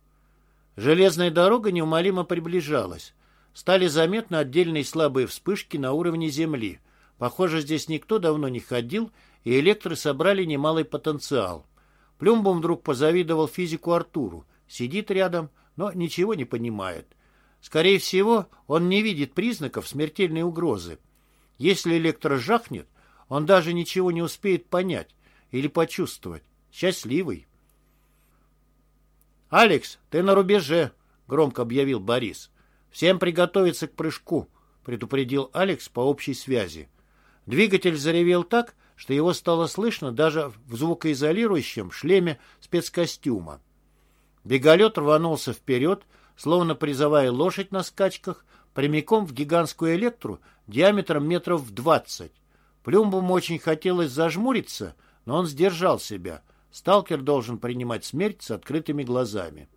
Железная дорога неумолимо приближалась. Стали заметны отдельные слабые вспышки на уровне земли. Похоже, здесь никто давно не ходил, и электры собрали немалый потенциал. Плюмбом вдруг позавидовал физику Артуру. Сидит рядом, но ничего не понимает. Скорее всего, он не видит признаков смертельной угрозы. Если электро жахнет, он даже ничего не успеет понять или почувствовать. Счастливый. «Алекс, ты на рубеже!» — громко объявил Борис. «Всем приготовиться к прыжку», — предупредил Алекс по общей связи. Двигатель заревел так, что его стало слышно даже в звукоизолирующем шлеме спецкостюма. Беголет рванулся вперед, словно призывая лошадь на скачках, прямиком в гигантскую электру диаметром метров в двадцать. Плюмбому очень хотелось зажмуриться, но он сдержал себя. Сталкер должен принимать смерть с открытыми глазами.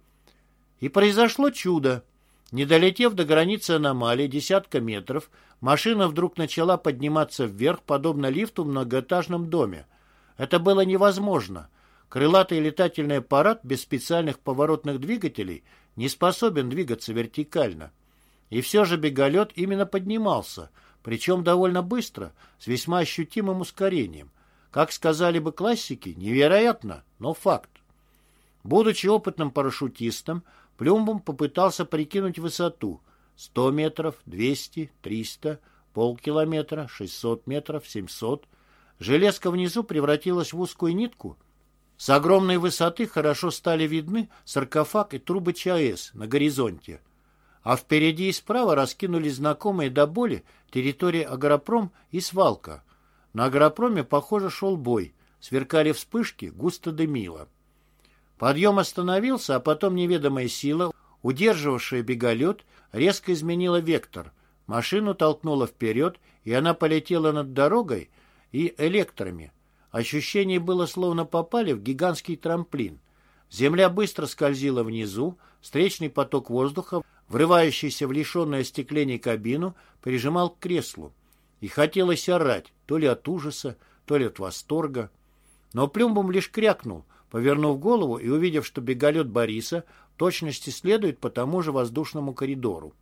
И произошло чудо. Не долетев до границы аномалии десятка метров, машина вдруг начала подниматься вверх, подобно лифту в многоэтажном доме. Это было невозможно. Крылатый летательный аппарат без специальных поворотных двигателей не способен двигаться вертикально. И все же беголет именно поднимался, причем довольно быстро, с весьма ощутимым ускорением. Как сказали бы классики, невероятно, но факт. Будучи опытным парашютистом, Плюмбом попытался прикинуть высоту – 100 метров, 200, 300, полкилометра, 600 метров, 700. Железка внизу превратилась в узкую нитку. С огромной высоты хорошо стали видны саркофаг и трубы ЧАЭС на горизонте. А впереди и справа раскинулись знакомые до боли территории Агропром и свалка. На Агропроме, похоже, шел бой. Сверкали вспышки, густо дымило. Подъем остановился, а потом неведомая сила, удерживавшая беголет, резко изменила вектор. Машину толкнула вперед, и она полетела над дорогой и электрами. Ощущение было, словно попали в гигантский трамплин. Земля быстро скользила внизу, встречный поток воздуха, врывающийся в лишенное остекление кабину, прижимал к креслу. И хотелось орать, то ли от ужаса, то ли от восторга. Но Плюмбом лишь крякнул — повернув голову и увидев, что беголет Бориса в точности следует по тому же воздушному коридору.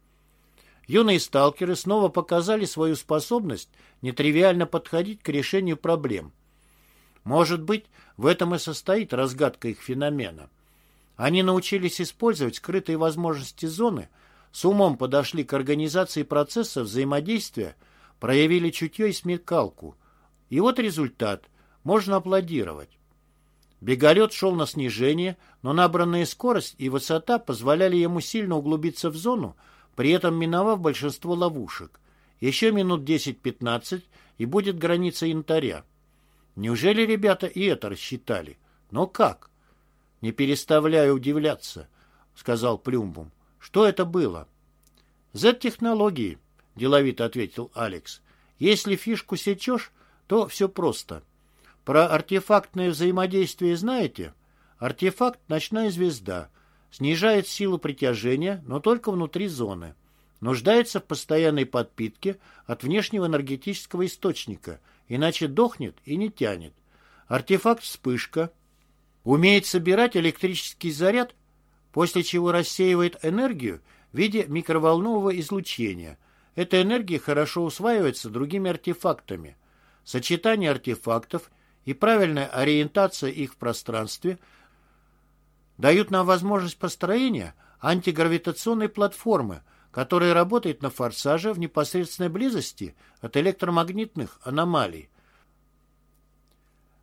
Юные сталкеры снова показали свою способность нетривиально подходить к решению проблем. Может быть, в этом и состоит разгадка их феномена. Они научились использовать скрытые возможности зоны, с умом подошли к организации процесса взаимодействия, проявили чутье и смекалку. И вот результат. Можно аплодировать. Беголет шел на снижение, но набранная скорость и высота позволяли ему сильно углубиться в зону, при этом миновав большинство ловушек. Еще минут 10-15, и будет граница янтаря. Неужели ребята и это рассчитали? Но как? Не переставляя удивляться, сказал Плюмбум. Что это было? Z-технологии, деловито ответил Алекс. Если фишку сечешь, то все просто. Про артефактное взаимодействие знаете? Артефакт – ночная звезда. Снижает силу притяжения, но только внутри зоны. Нуждается в постоянной подпитке от внешнего энергетического источника, иначе дохнет и не тянет. Артефакт «Вспышка» умеет собирать электрический заряд, после чего рассеивает энергию в виде микроволнового излучения. Эта энергия хорошо усваивается другими артефактами. Сочетание артефактов – и правильная ориентация их в пространстве дают нам возможность построения антигравитационной платформы, которая работает на форсаже в непосредственной близости от электромагнитных аномалий.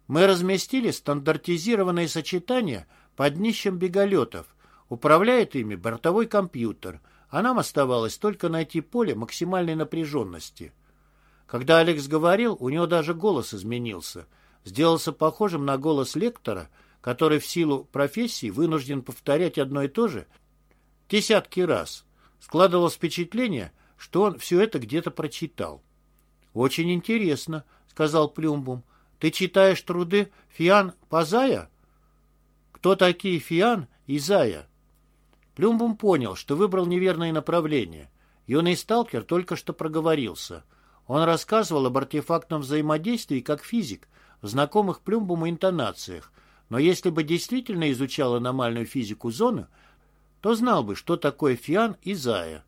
Мы разместили стандартизированные сочетания под днищем беголетов. Управляет ими бортовой компьютер, а нам оставалось только найти поле максимальной напряженности. Когда Алекс говорил, у него даже голос изменился – сделался похожим на голос лектора, который в силу профессии вынужден повторять одно и то же десятки раз. Складывалось впечатление, что он все это где-то прочитал. «Очень интересно», — сказал Плюмбум. «Ты читаешь труды Фиан Пазая?» «Кто такие Фиан и Зая?» Плюмбум понял, что выбрал неверное направление. Юный сталкер только что проговорился. Он рассказывал об артефактном взаимодействии как физик, в знакомых Плюмбуму интонациях, но если бы действительно изучал аномальную физику зоны, то знал бы, что такое фиан и зая.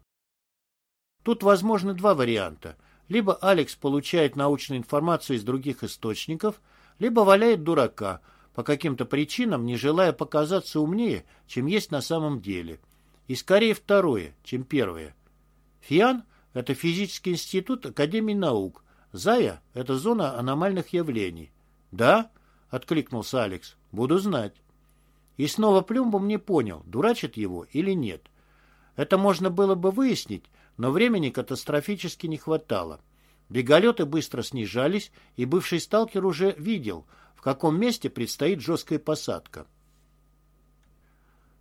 Тут возможны два варианта. Либо Алекс получает научную информацию из других источников, либо валяет дурака, по каким-то причинам не желая показаться умнее, чем есть на самом деле. И скорее второе, чем первое. Фиан – это физический институт Академии наук, Зая – это зона аномальных явлений. «Да?» — откликнулся Алекс. «Буду знать». И снова Плюмбом не понял, дурачит его или нет. Это можно было бы выяснить, но времени катастрофически не хватало. Беголеты быстро снижались, и бывший сталкер уже видел, в каком месте предстоит жесткая посадка.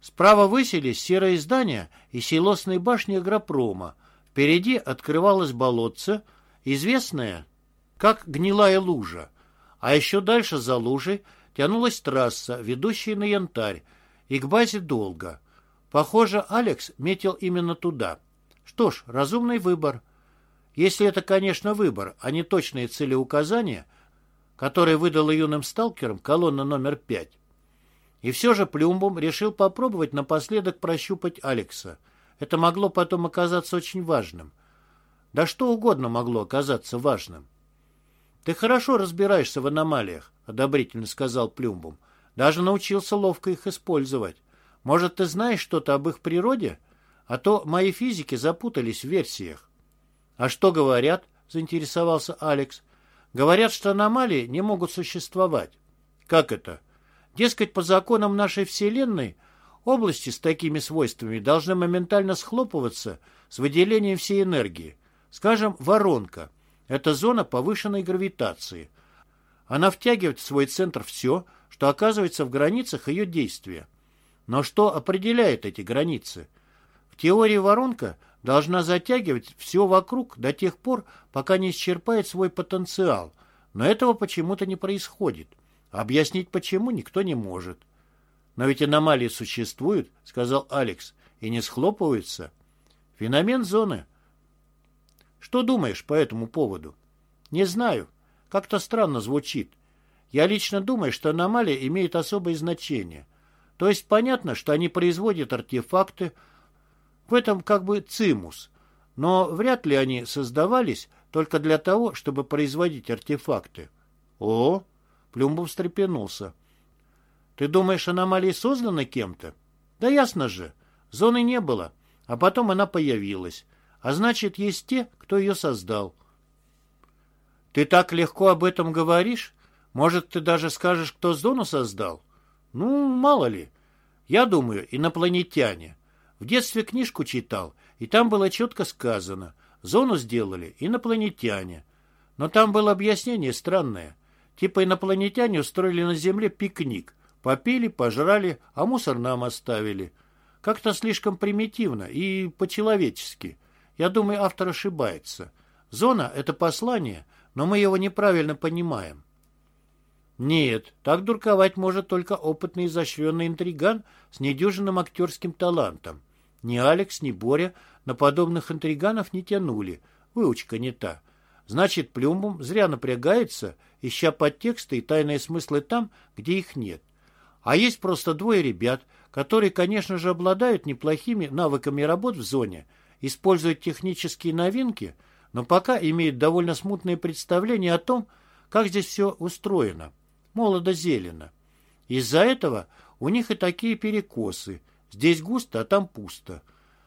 Справа высились серые здания и силосные башни агропрома. Впереди открывалось болотце, известное как гнилая лужа. А еще дальше за лужей тянулась трасса, ведущая на янтарь, и к базе долго. Похоже, Алекс метил именно туда. Что ж, разумный выбор. Если это, конечно, выбор, а не точные целеуказания, которые выдала юным сталкерам колонна номер пять. И все же Плюмбум решил попробовать напоследок прощупать Алекса. Это могло потом оказаться очень важным. Да что угодно могло оказаться важным. «Ты хорошо разбираешься в аномалиях», — одобрительно сказал Плюмбум. «Даже научился ловко их использовать. Может, ты знаешь что-то об их природе? А то мои физики запутались в версиях». «А что говорят?» — заинтересовался Алекс. «Говорят, что аномалии не могут существовать». «Как это?» Дескать, по законам нашей Вселенной области с такими свойствами должны моментально схлопываться с выделением всей энергии. Скажем, воронка – это зона повышенной гравитации. Она втягивает в свой центр все, что оказывается в границах ее действия. Но что определяет эти границы? В теории воронка должна затягивать все вокруг до тех пор, пока не исчерпает свой потенциал, но этого почему-то не происходит. Объяснить почему никто не может. Но ведь аномалии существуют, сказал Алекс, и не схлопываются. Феномен зоны. Что думаешь по этому поводу? Не знаю. Как-то странно звучит. Я лично думаю, что аномалия имеет особое значение. То есть понятно, что они производят артефакты. В этом как бы цимус. Но вряд ли они создавались только для того, чтобы производить артефакты. О, Плюмбов встрепенулся. «Ты думаешь, аномалия создана кем-то?» «Да ясно же. Зоны не было, а потом она появилась. А значит, есть те, кто ее создал». «Ты так легко об этом говоришь? Может, ты даже скажешь, кто зону создал?» «Ну, мало ли. Я думаю, инопланетяне. В детстве книжку читал, и там было четко сказано. Зону сделали инопланетяне. Но там было объяснение странное. Типа инопланетяне устроили на Земле пикник. Попили, пожрали, а мусор нам оставили. Как-то слишком примитивно и по-человечески. Я думаю, автор ошибается. Зона — это послание, но мы его неправильно понимаем. Нет, так дурковать может только опытный изощренный интриган с недюжинным актерским талантом. Ни Алекс, ни Боря на подобных интриганов не тянули. Выучка не та. Значит, Плюмбум зря напрягается, ища подтексты и тайные смыслы там, где их нет. А есть просто двое ребят, которые, конечно же, обладают неплохими навыками работ в зоне, используют технические новинки, но пока имеют довольно смутные представления о том, как здесь все устроено. Молодо-зелено. Из-за этого у них и такие перекосы. Здесь густо, а там пусто.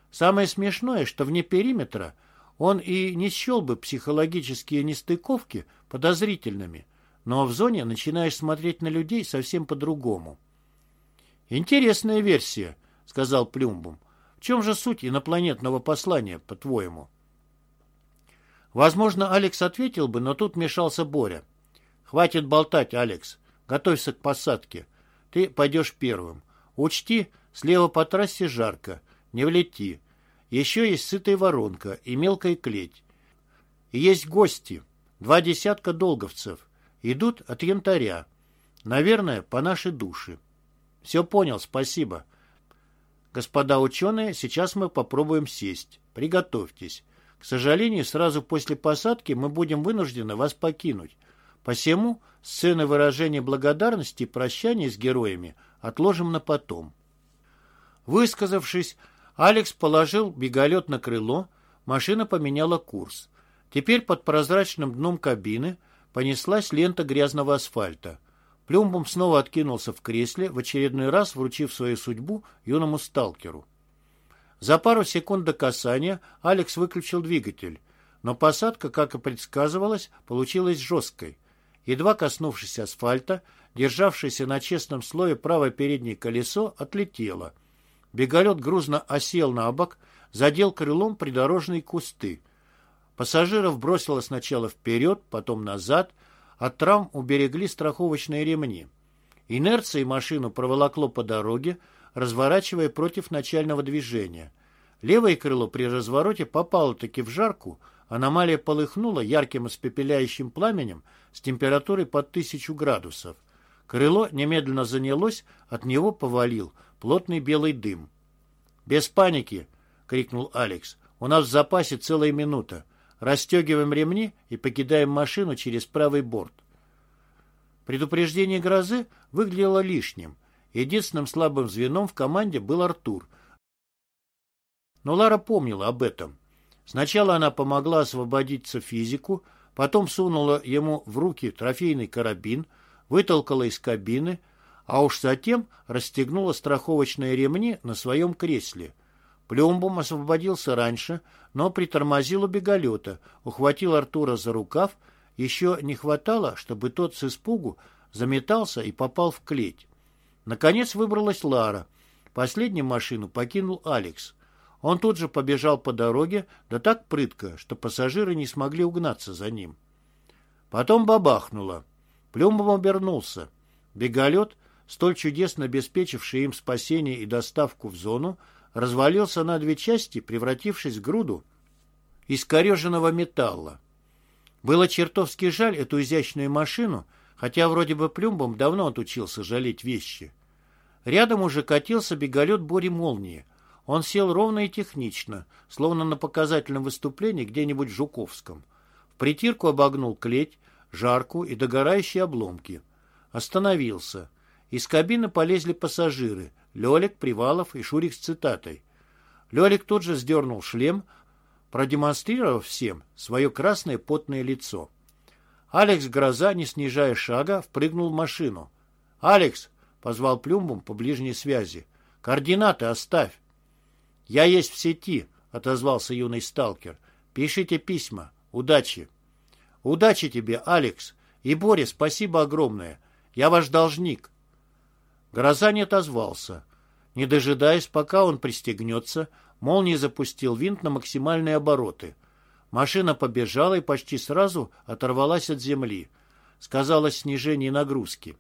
Самое смешное, что вне периметра – он и не счел бы психологические нестыковки подозрительными, но в зоне начинаешь смотреть на людей совсем по-другому. «Интересная версия», — сказал Плюмбум. «В чем же суть инопланетного послания, по-твоему?» Возможно, Алекс ответил бы, но тут мешался Боря. «Хватит болтать, Алекс. Готовься к посадке. Ты пойдешь первым. Учти, слева по трассе жарко. Не влети. Еще есть сытая воронка и мелкая клеть. И есть гости, два десятка долговцев. Идут от янтаря. Наверное, по нашей душе. Все понял, спасибо. Господа ученые, сейчас мы попробуем сесть. Приготовьтесь. К сожалению, сразу после посадки мы будем вынуждены вас покинуть. Посему сцены выражения благодарности и прощания с героями отложим на потом. Высказавшись, Алекс положил беголет на крыло, машина поменяла курс. Теперь под прозрачным дном кабины понеслась лента грязного асфальта. Плюмбом снова откинулся в кресле, в очередной раз вручив свою судьбу юному сталкеру. За пару секунд до касания Алекс выключил двигатель, но посадка, как и предсказывалось, получилась жесткой. Едва коснувшись асфальта, державшееся на честном слое правое переднее колесо отлетело – Беголет грузно осел на бок, задел крылом придорожные кусты. Пассажиров бросило сначала вперед, потом назад. От травм уберегли страховочные ремни. Инерцией машину проволокло по дороге, разворачивая против начального движения. Левое крыло при развороте попало-таки в жарку, аномалия полыхнула ярким испепеляющим пламенем с температурой под тысячу градусов. Крыло немедленно занялось, от него повалил плотный белый дым. «Без паники!» — крикнул Алекс. «У нас в запасе целая минута. Расстегиваем ремни и покидаем машину через правый борт». Предупреждение грозы выглядело лишним. Единственным слабым звеном в команде был Артур. Но Лара помнила об этом. Сначала она помогла освободиться физику, потом сунула ему в руки трофейный карабин, вытолкала из кабины, а уж затем расстегнула страховочные ремни на своем кресле. Плюмбум освободился раньше, но притормозил у беголета, ухватил Артура за рукав, еще не хватало, чтобы тот с испугу заметался и попал в клеть. Наконец выбралась Лара. Последнюю машину покинул Алекс. Он тут же побежал по дороге, да так прытко, что пассажиры не смогли угнаться за ним. Потом бабахнуло. Плюмбом обернулся. Беголет, столь чудесно обеспечивший им спасение и доставку в зону, развалился на две части, превратившись в груду искореженного металла. Было чертовски жаль эту изящную машину, хотя вроде бы Плюмбом давно отучился жалеть вещи. Рядом уже катился беголет Бори Молнии. Он сел ровно и технично, словно на показательном выступлении где-нибудь в Жуковском. В притирку обогнул клеть, жарку и догорающие обломки. Остановился. Из кабины полезли пассажиры — Лелик, Привалов и Шурик с цитатой. Лелик тут же сдернул шлем, продемонстрировав всем свое красное потное лицо. Алекс Гроза, не снижая шага, впрыгнул в машину. «Алекс!» — позвал Плюмбом по ближней связи. «Координаты оставь!» «Я есть в сети», — отозвался юный сталкер. «Пишите письма. Удачи!» «Удачи тебе, Алекс! И, Боря, спасибо огромное. Я ваш должник!» Гроза не отозвался. Не дожидаясь, пока он пристегнется, молния запустил винт на максимальные обороты. Машина побежала и почти сразу оторвалась от земли. Сказалось снижение нагрузки.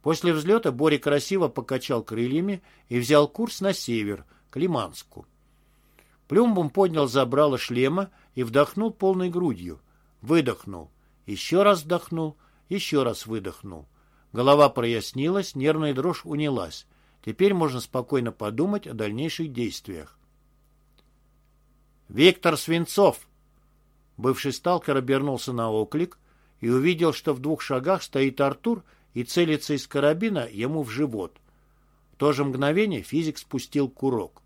После взлета Боря красиво покачал крыльями и взял курс на север, к Лиманску. Плюмбум поднял забрало шлема и вдохнул полной грудью. Выдохнул. Еще раз вдохнул, еще раз выдохнул. Голова прояснилась, нервная дрожь унялась. Теперь можно спокойно подумать о дальнейших действиях. «Виктор Свинцов!» Бывший сталкер обернулся на оклик и увидел, что в двух шагах стоит Артур и целится из карабина ему в живот. В то же мгновение физик спустил курок.